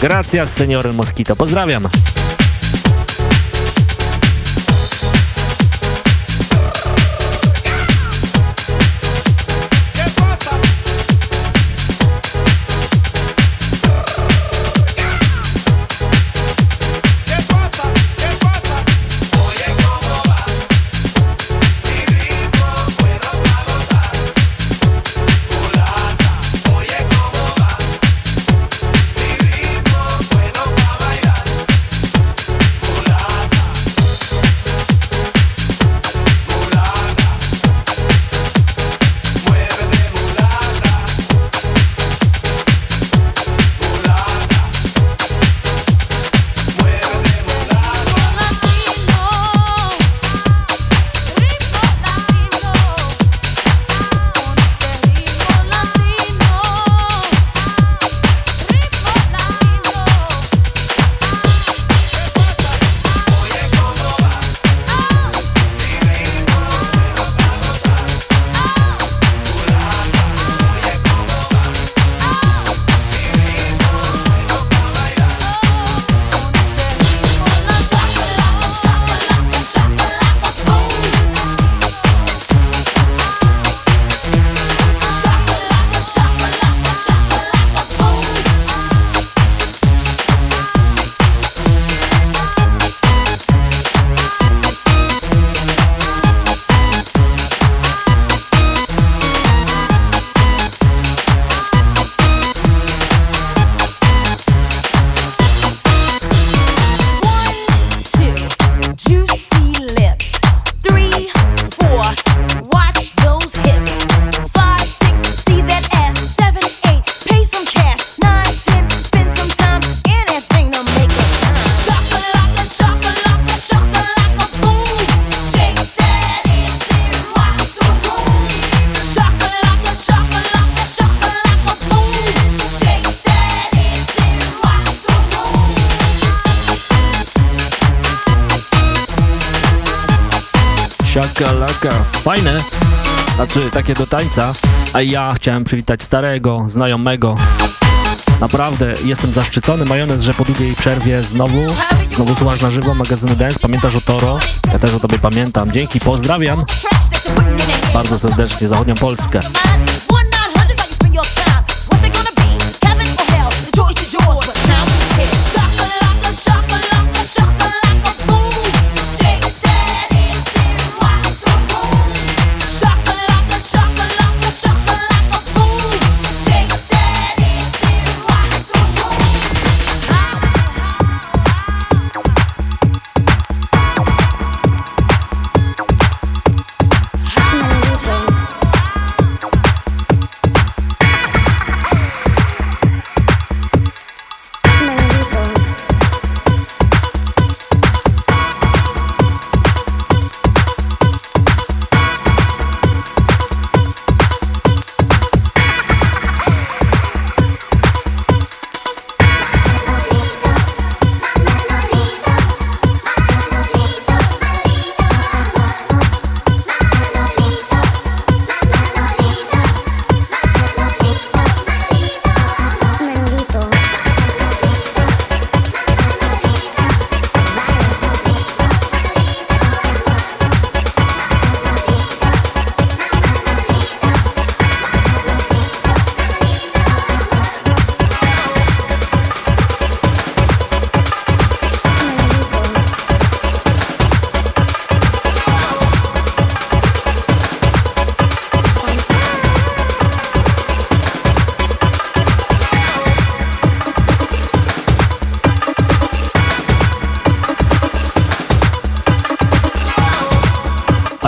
Gracias, senior Mosquito. Pozdrawiam. Tańca. A ja chciałem przywitać starego, znajomego. Naprawdę jestem zaszczycony, Majonez, że po długiej przerwie znowu, znowu słuchasz na żywo magazynu Dance. Pamiętasz o Toro? Ja też o tobie pamiętam. Dzięki, pozdrawiam. Bardzo serdecznie zachodnią Polskę.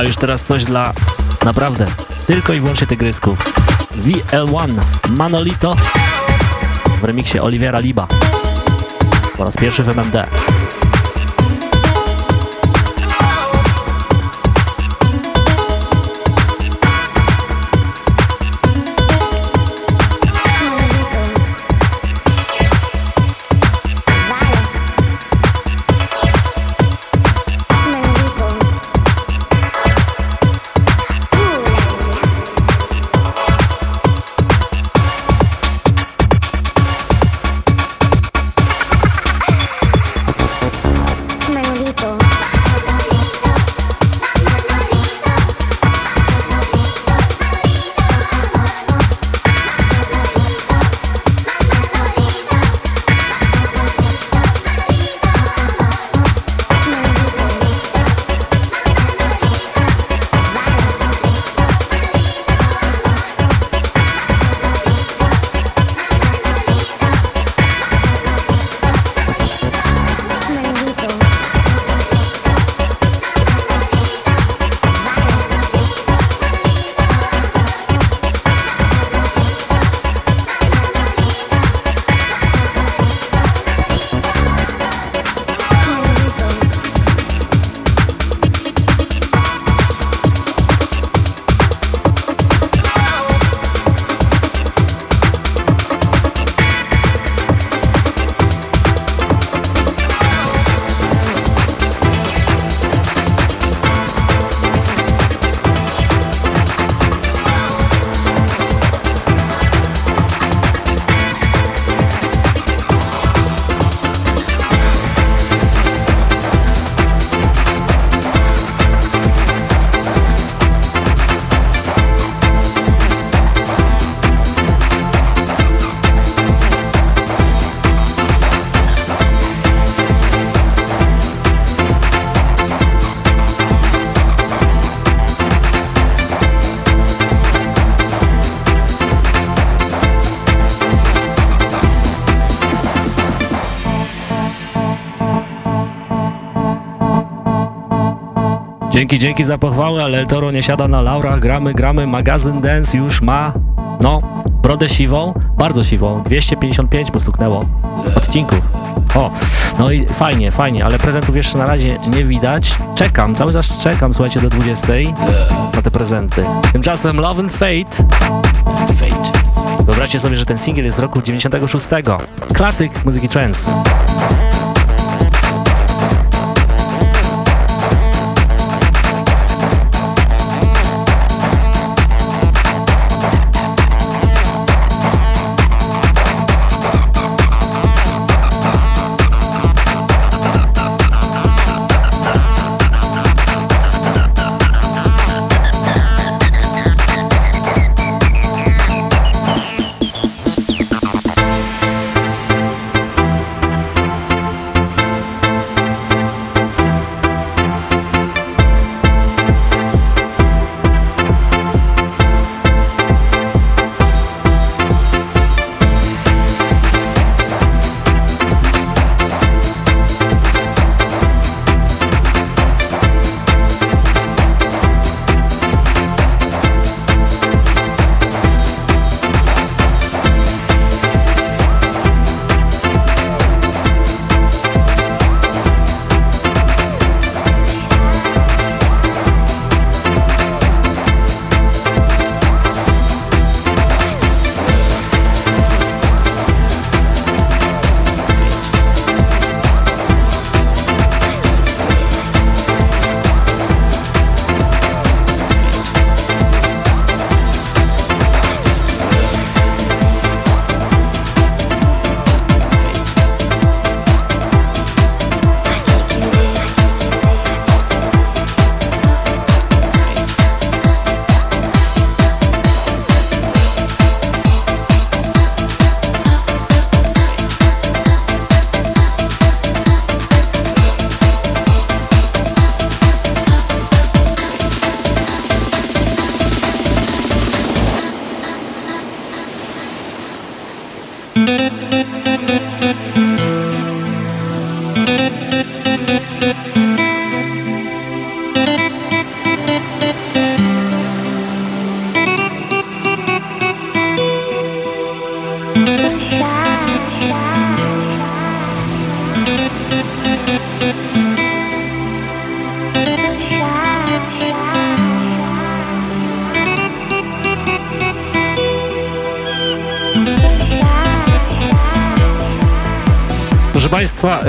Już teraz coś dla naprawdę tylko i wyłącznie tygrysków. VL1 Manolito w remiksie Oliviera Liba po raz pierwszy w MMD. Dzięki, za pochwałę, ale El Toro nie siada na laurach, gramy, gramy, magazyn Dance już ma, no, brodę siwą, bardzo siwą, 255 postuknęło odcinków. O, no i fajnie, fajnie, ale prezentów jeszcze na razie nie widać. Czekam, cały czas czekam, słuchajcie, do 20 na te prezenty. Tymczasem Love and Fate. Fate. Wyobraźcie sobie, że ten singiel jest z roku 96. Klasyk muzyki trance.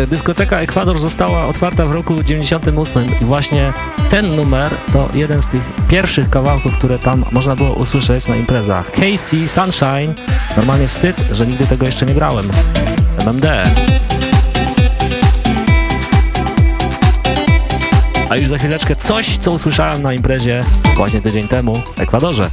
Dyskoteka Ekwador została otwarta w roku 98 i właśnie ten numer to jeden z tych pierwszych kawałków, które tam można było usłyszeć na imprezach. Casey, Sunshine, normalnie wstyd, że nigdy tego jeszcze nie grałem. MMD. A już za chwileczkę coś, co usłyszałem na imprezie właśnie tydzień temu w Ekwadorze.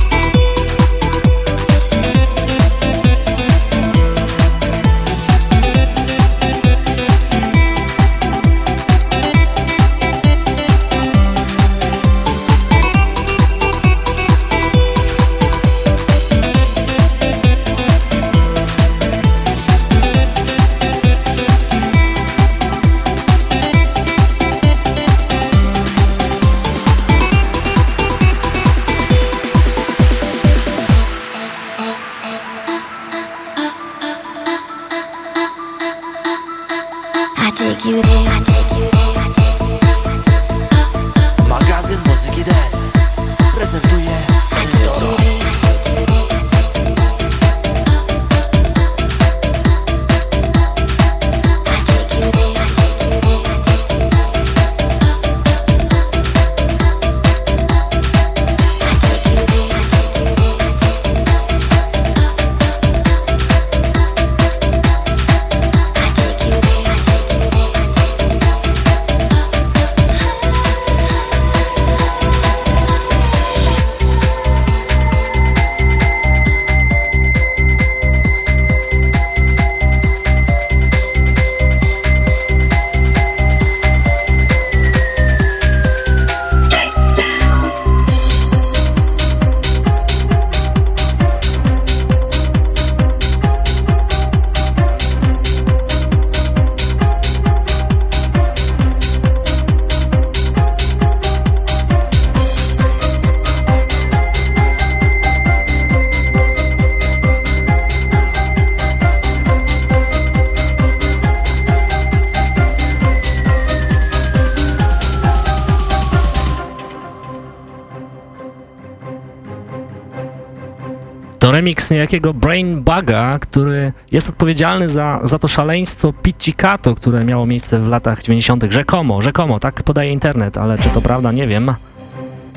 Niejakiego Brain Buga, który jest odpowiedzialny za, za to szaleństwo Pizzicato, które miało miejsce w latach 90. Rzekomo, rzekomo, tak podaje internet, ale czy to prawda, nie wiem.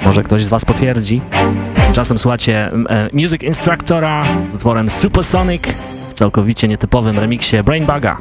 Może ktoś z was potwierdzi. Tymczasem słuchacie e, Music Instructora z utworem Supersonic w całkowicie nietypowym remiksie Brain Buga.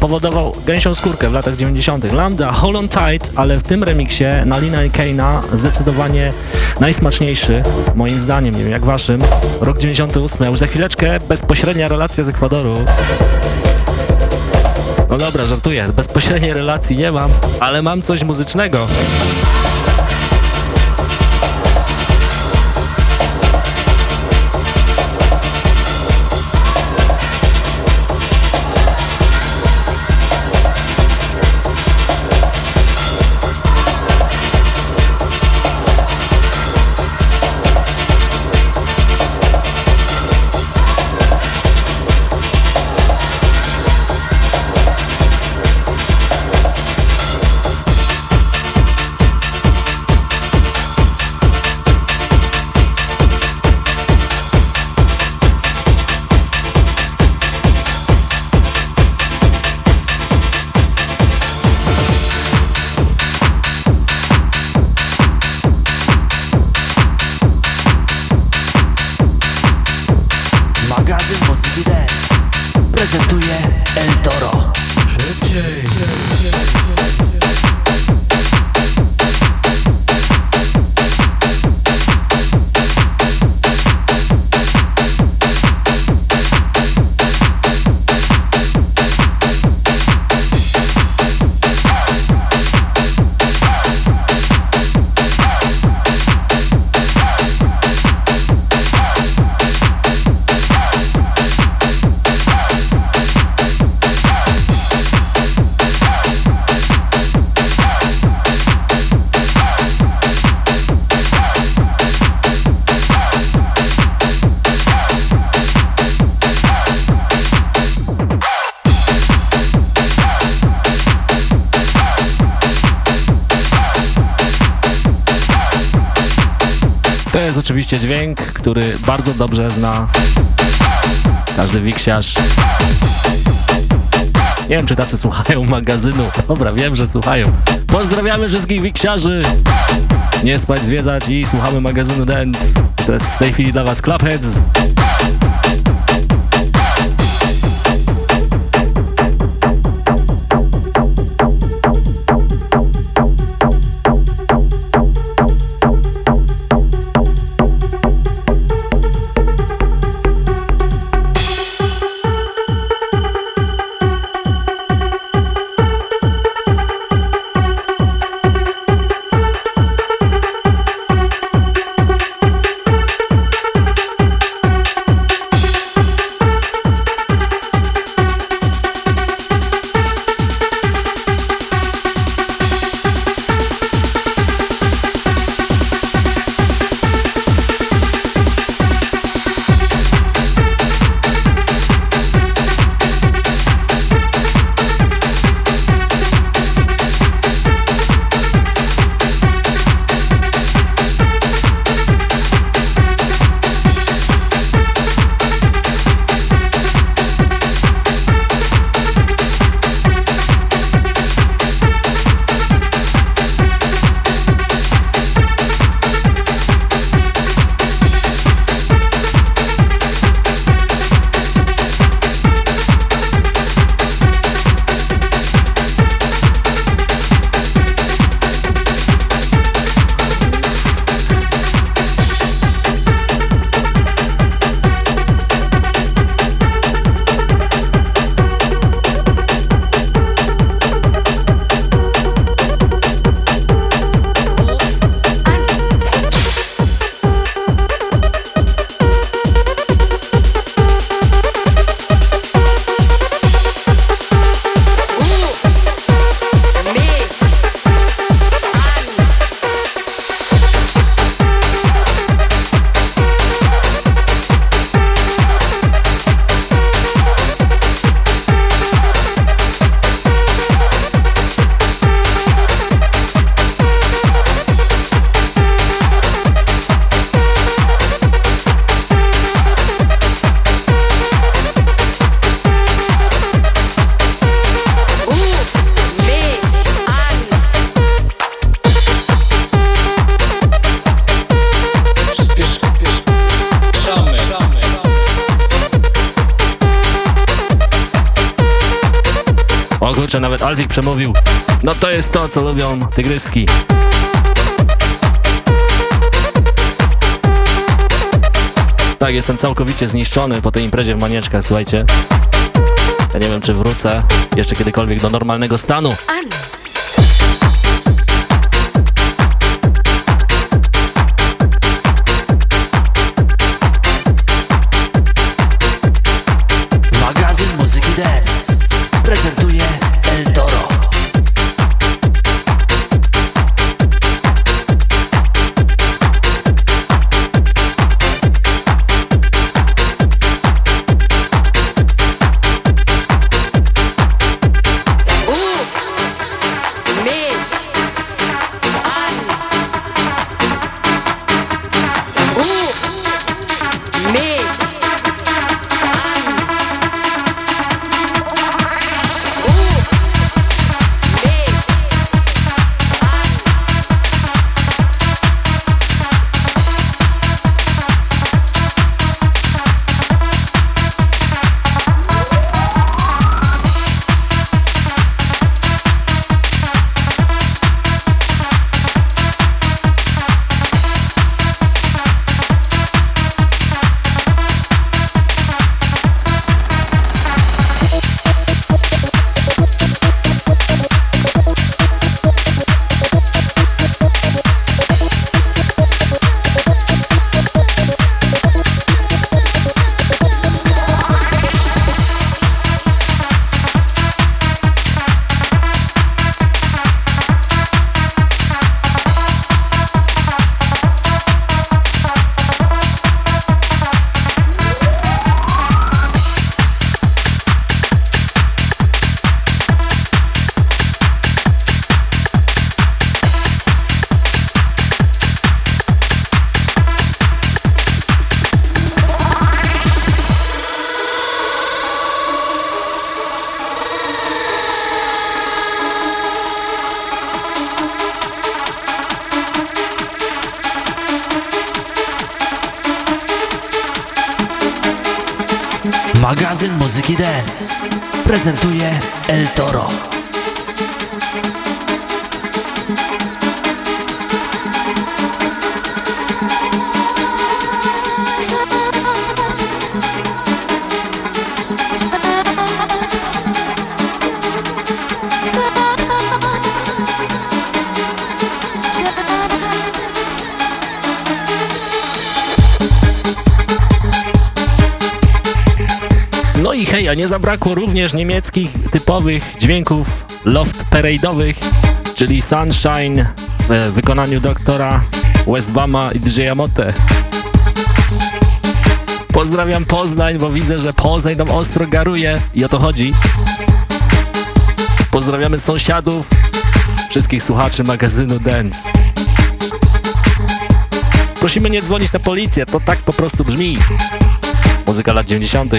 Powodował gęsią skórkę w latach 90. Lambda, Hold on Tight, ale w tym remiksie Nalina i Kane'a zdecydowanie najsmaczniejszy, moim zdaniem, nie wiem jak waszym. Rok 98, a już za chwileczkę bezpośrednia relacja z Ekwadoru. No dobra, żartuję, bezpośredniej relacji nie mam, ale mam coś muzycznego. Bardzo dobrze zna każdy wiksiarz. Nie wiem, czy tacy słuchają magazynu. Dobra, wiem, że słuchają. Pozdrawiamy wszystkich wiksiarzy! Nie spać, zwiedzać i słuchamy magazynu Dance. To jest w tej chwili dla was Clubheads. Przemówił. No to jest to, co lubią tygryski. Tak, jestem całkowicie zniszczony po tej imprezie w Manieczkach, słuchajcie. Ja nie wiem, czy wrócę jeszcze kiedykolwiek do normalnego stanu. Nie zabrakło również niemieckich typowych dźwięków loft parade'owych, czyli Sunshine w wykonaniu doktora Westbama i DJ Motte. Pozdrawiam Poznań, bo widzę, że Poznań nam ostro garuje i o to chodzi. Pozdrawiamy sąsiadów, wszystkich słuchaczy magazynu Dance. Prosimy nie dzwonić na policję, to tak po prostu brzmi. Muzyka lat 90.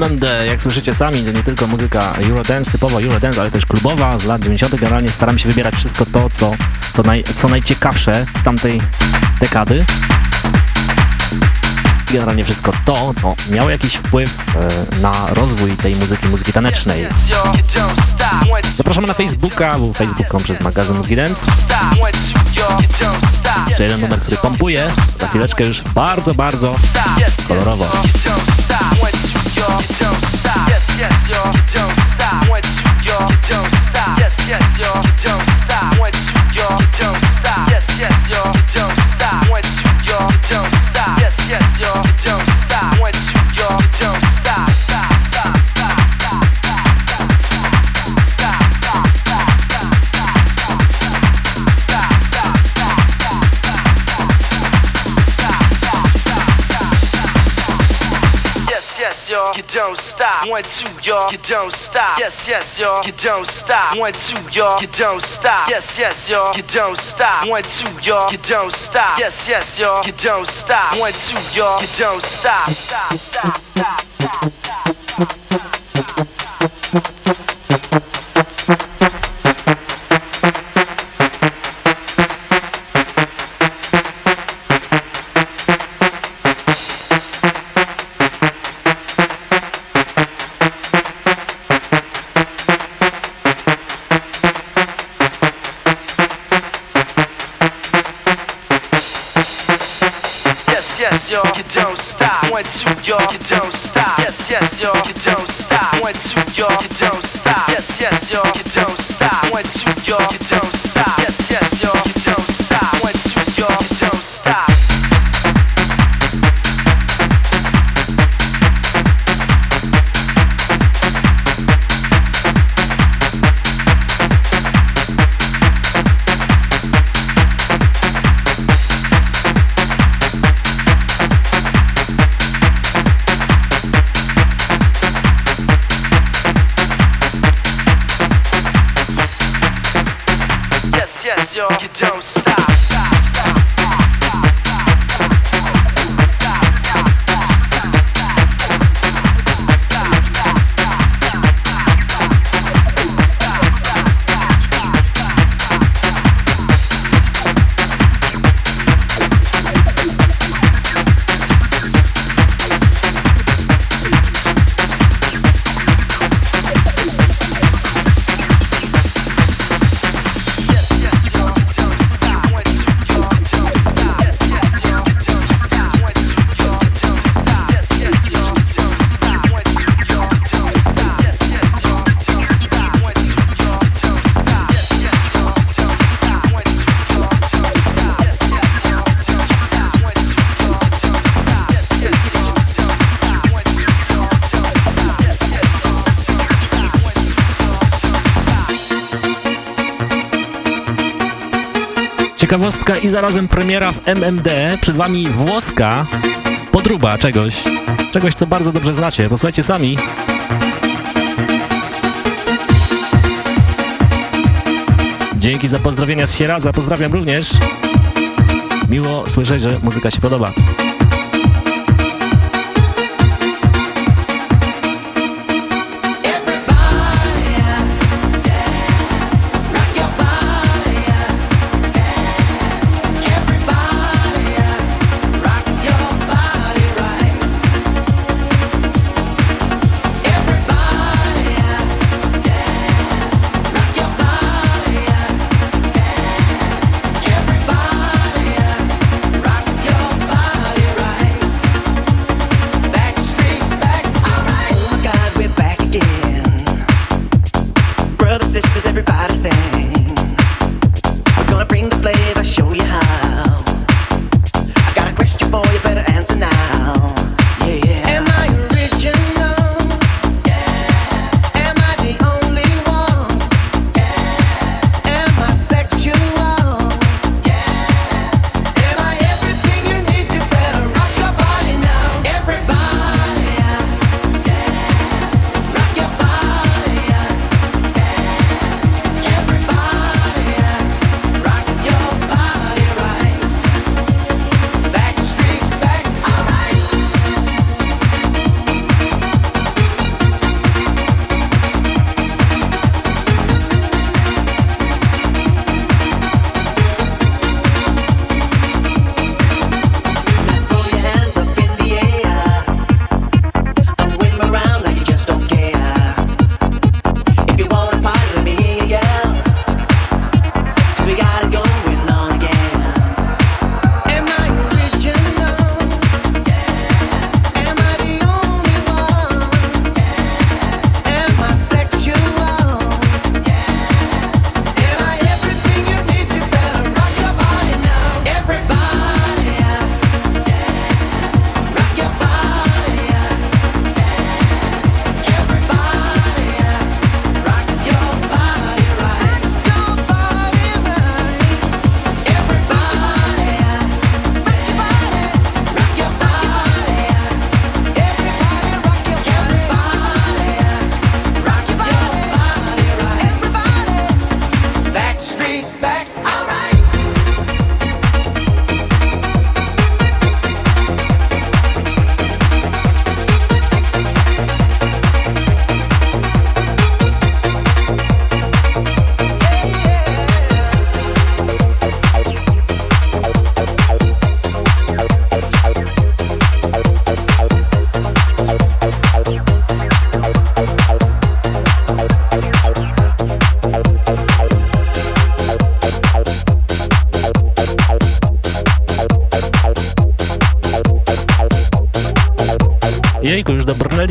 MMD, jak słyszycie sami, to nie tylko muzyka Eurodance, typowa Eurodance, ale też klubowa z lat 90. Generalnie staramy się wybierać wszystko to, co, to naj, co najciekawsze z tamtej dekady. Generalnie wszystko to, co miało jakiś wpływ e, na rozwój tej muzyki, muzyki tanecznej. Zapraszamy na Facebooka, www.facebook.com przez magazyn Muzyki Dance. Jeden numer, który pompuje, za chwileczkę już bardzo, bardzo kolorowo. Don't stop. One, two, y'all, you don't stop. Yes, yes, y'all, you don't stop. One, two, y'all, you don't stop. Yes, yes, y'all, you don't stop. One, two, y'all, you don't stop. Yes, yes, y'all, you don't stop. One, two, y'all, you don't stop. Stop, stop, stop, stop. Ciekawostka i zarazem premiera w MMD. Przed wami włoska podróba czegoś. Czegoś, co bardzo dobrze znacie. Posłuchajcie sami. Dzięki za pozdrowienia z Sieradza. Pozdrawiam również. Miło słyszeć, że muzyka się podoba.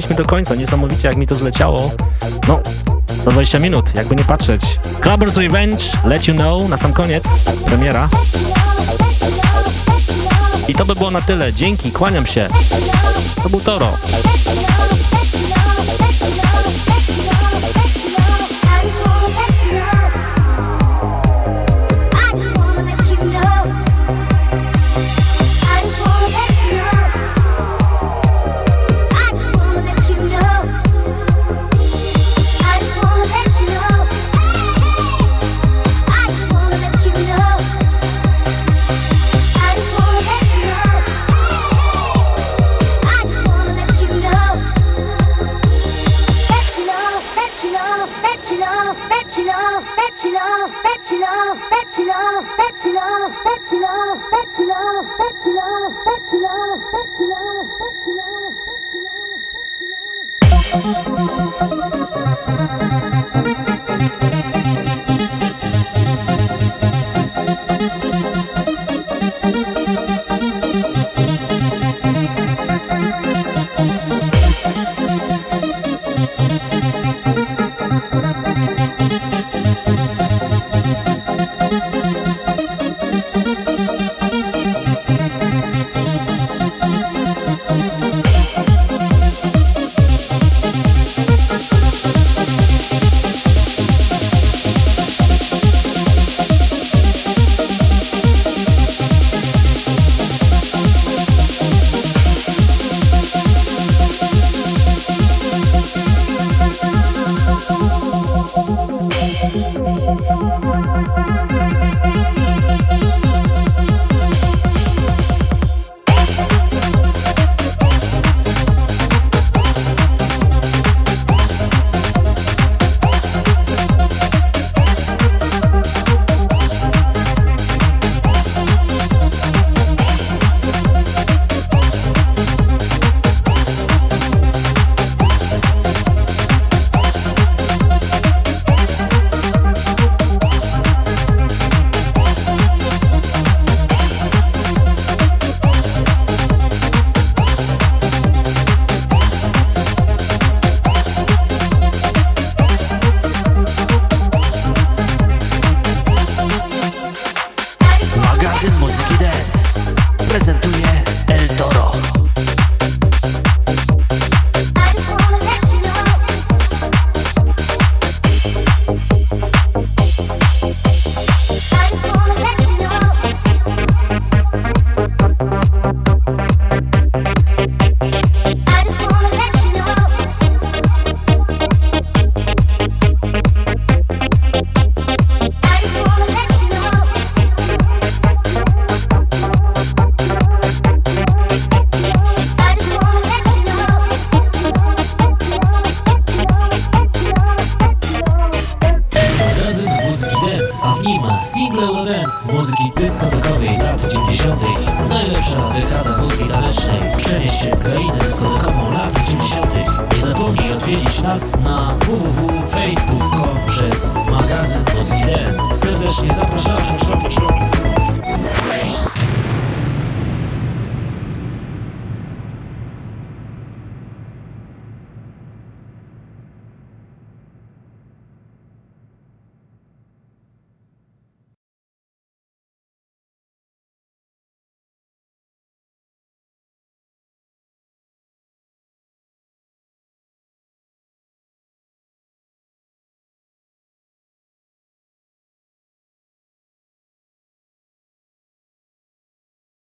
Już dobrnęliśmy do końca, niesamowicie jak mi to zleciało. No, 120 minut, jakby nie patrzeć. Clubbers Revenge, Let You Know, na sam koniec, premiera. I to by było na tyle. Dzięki, kłaniam się. To był Toro.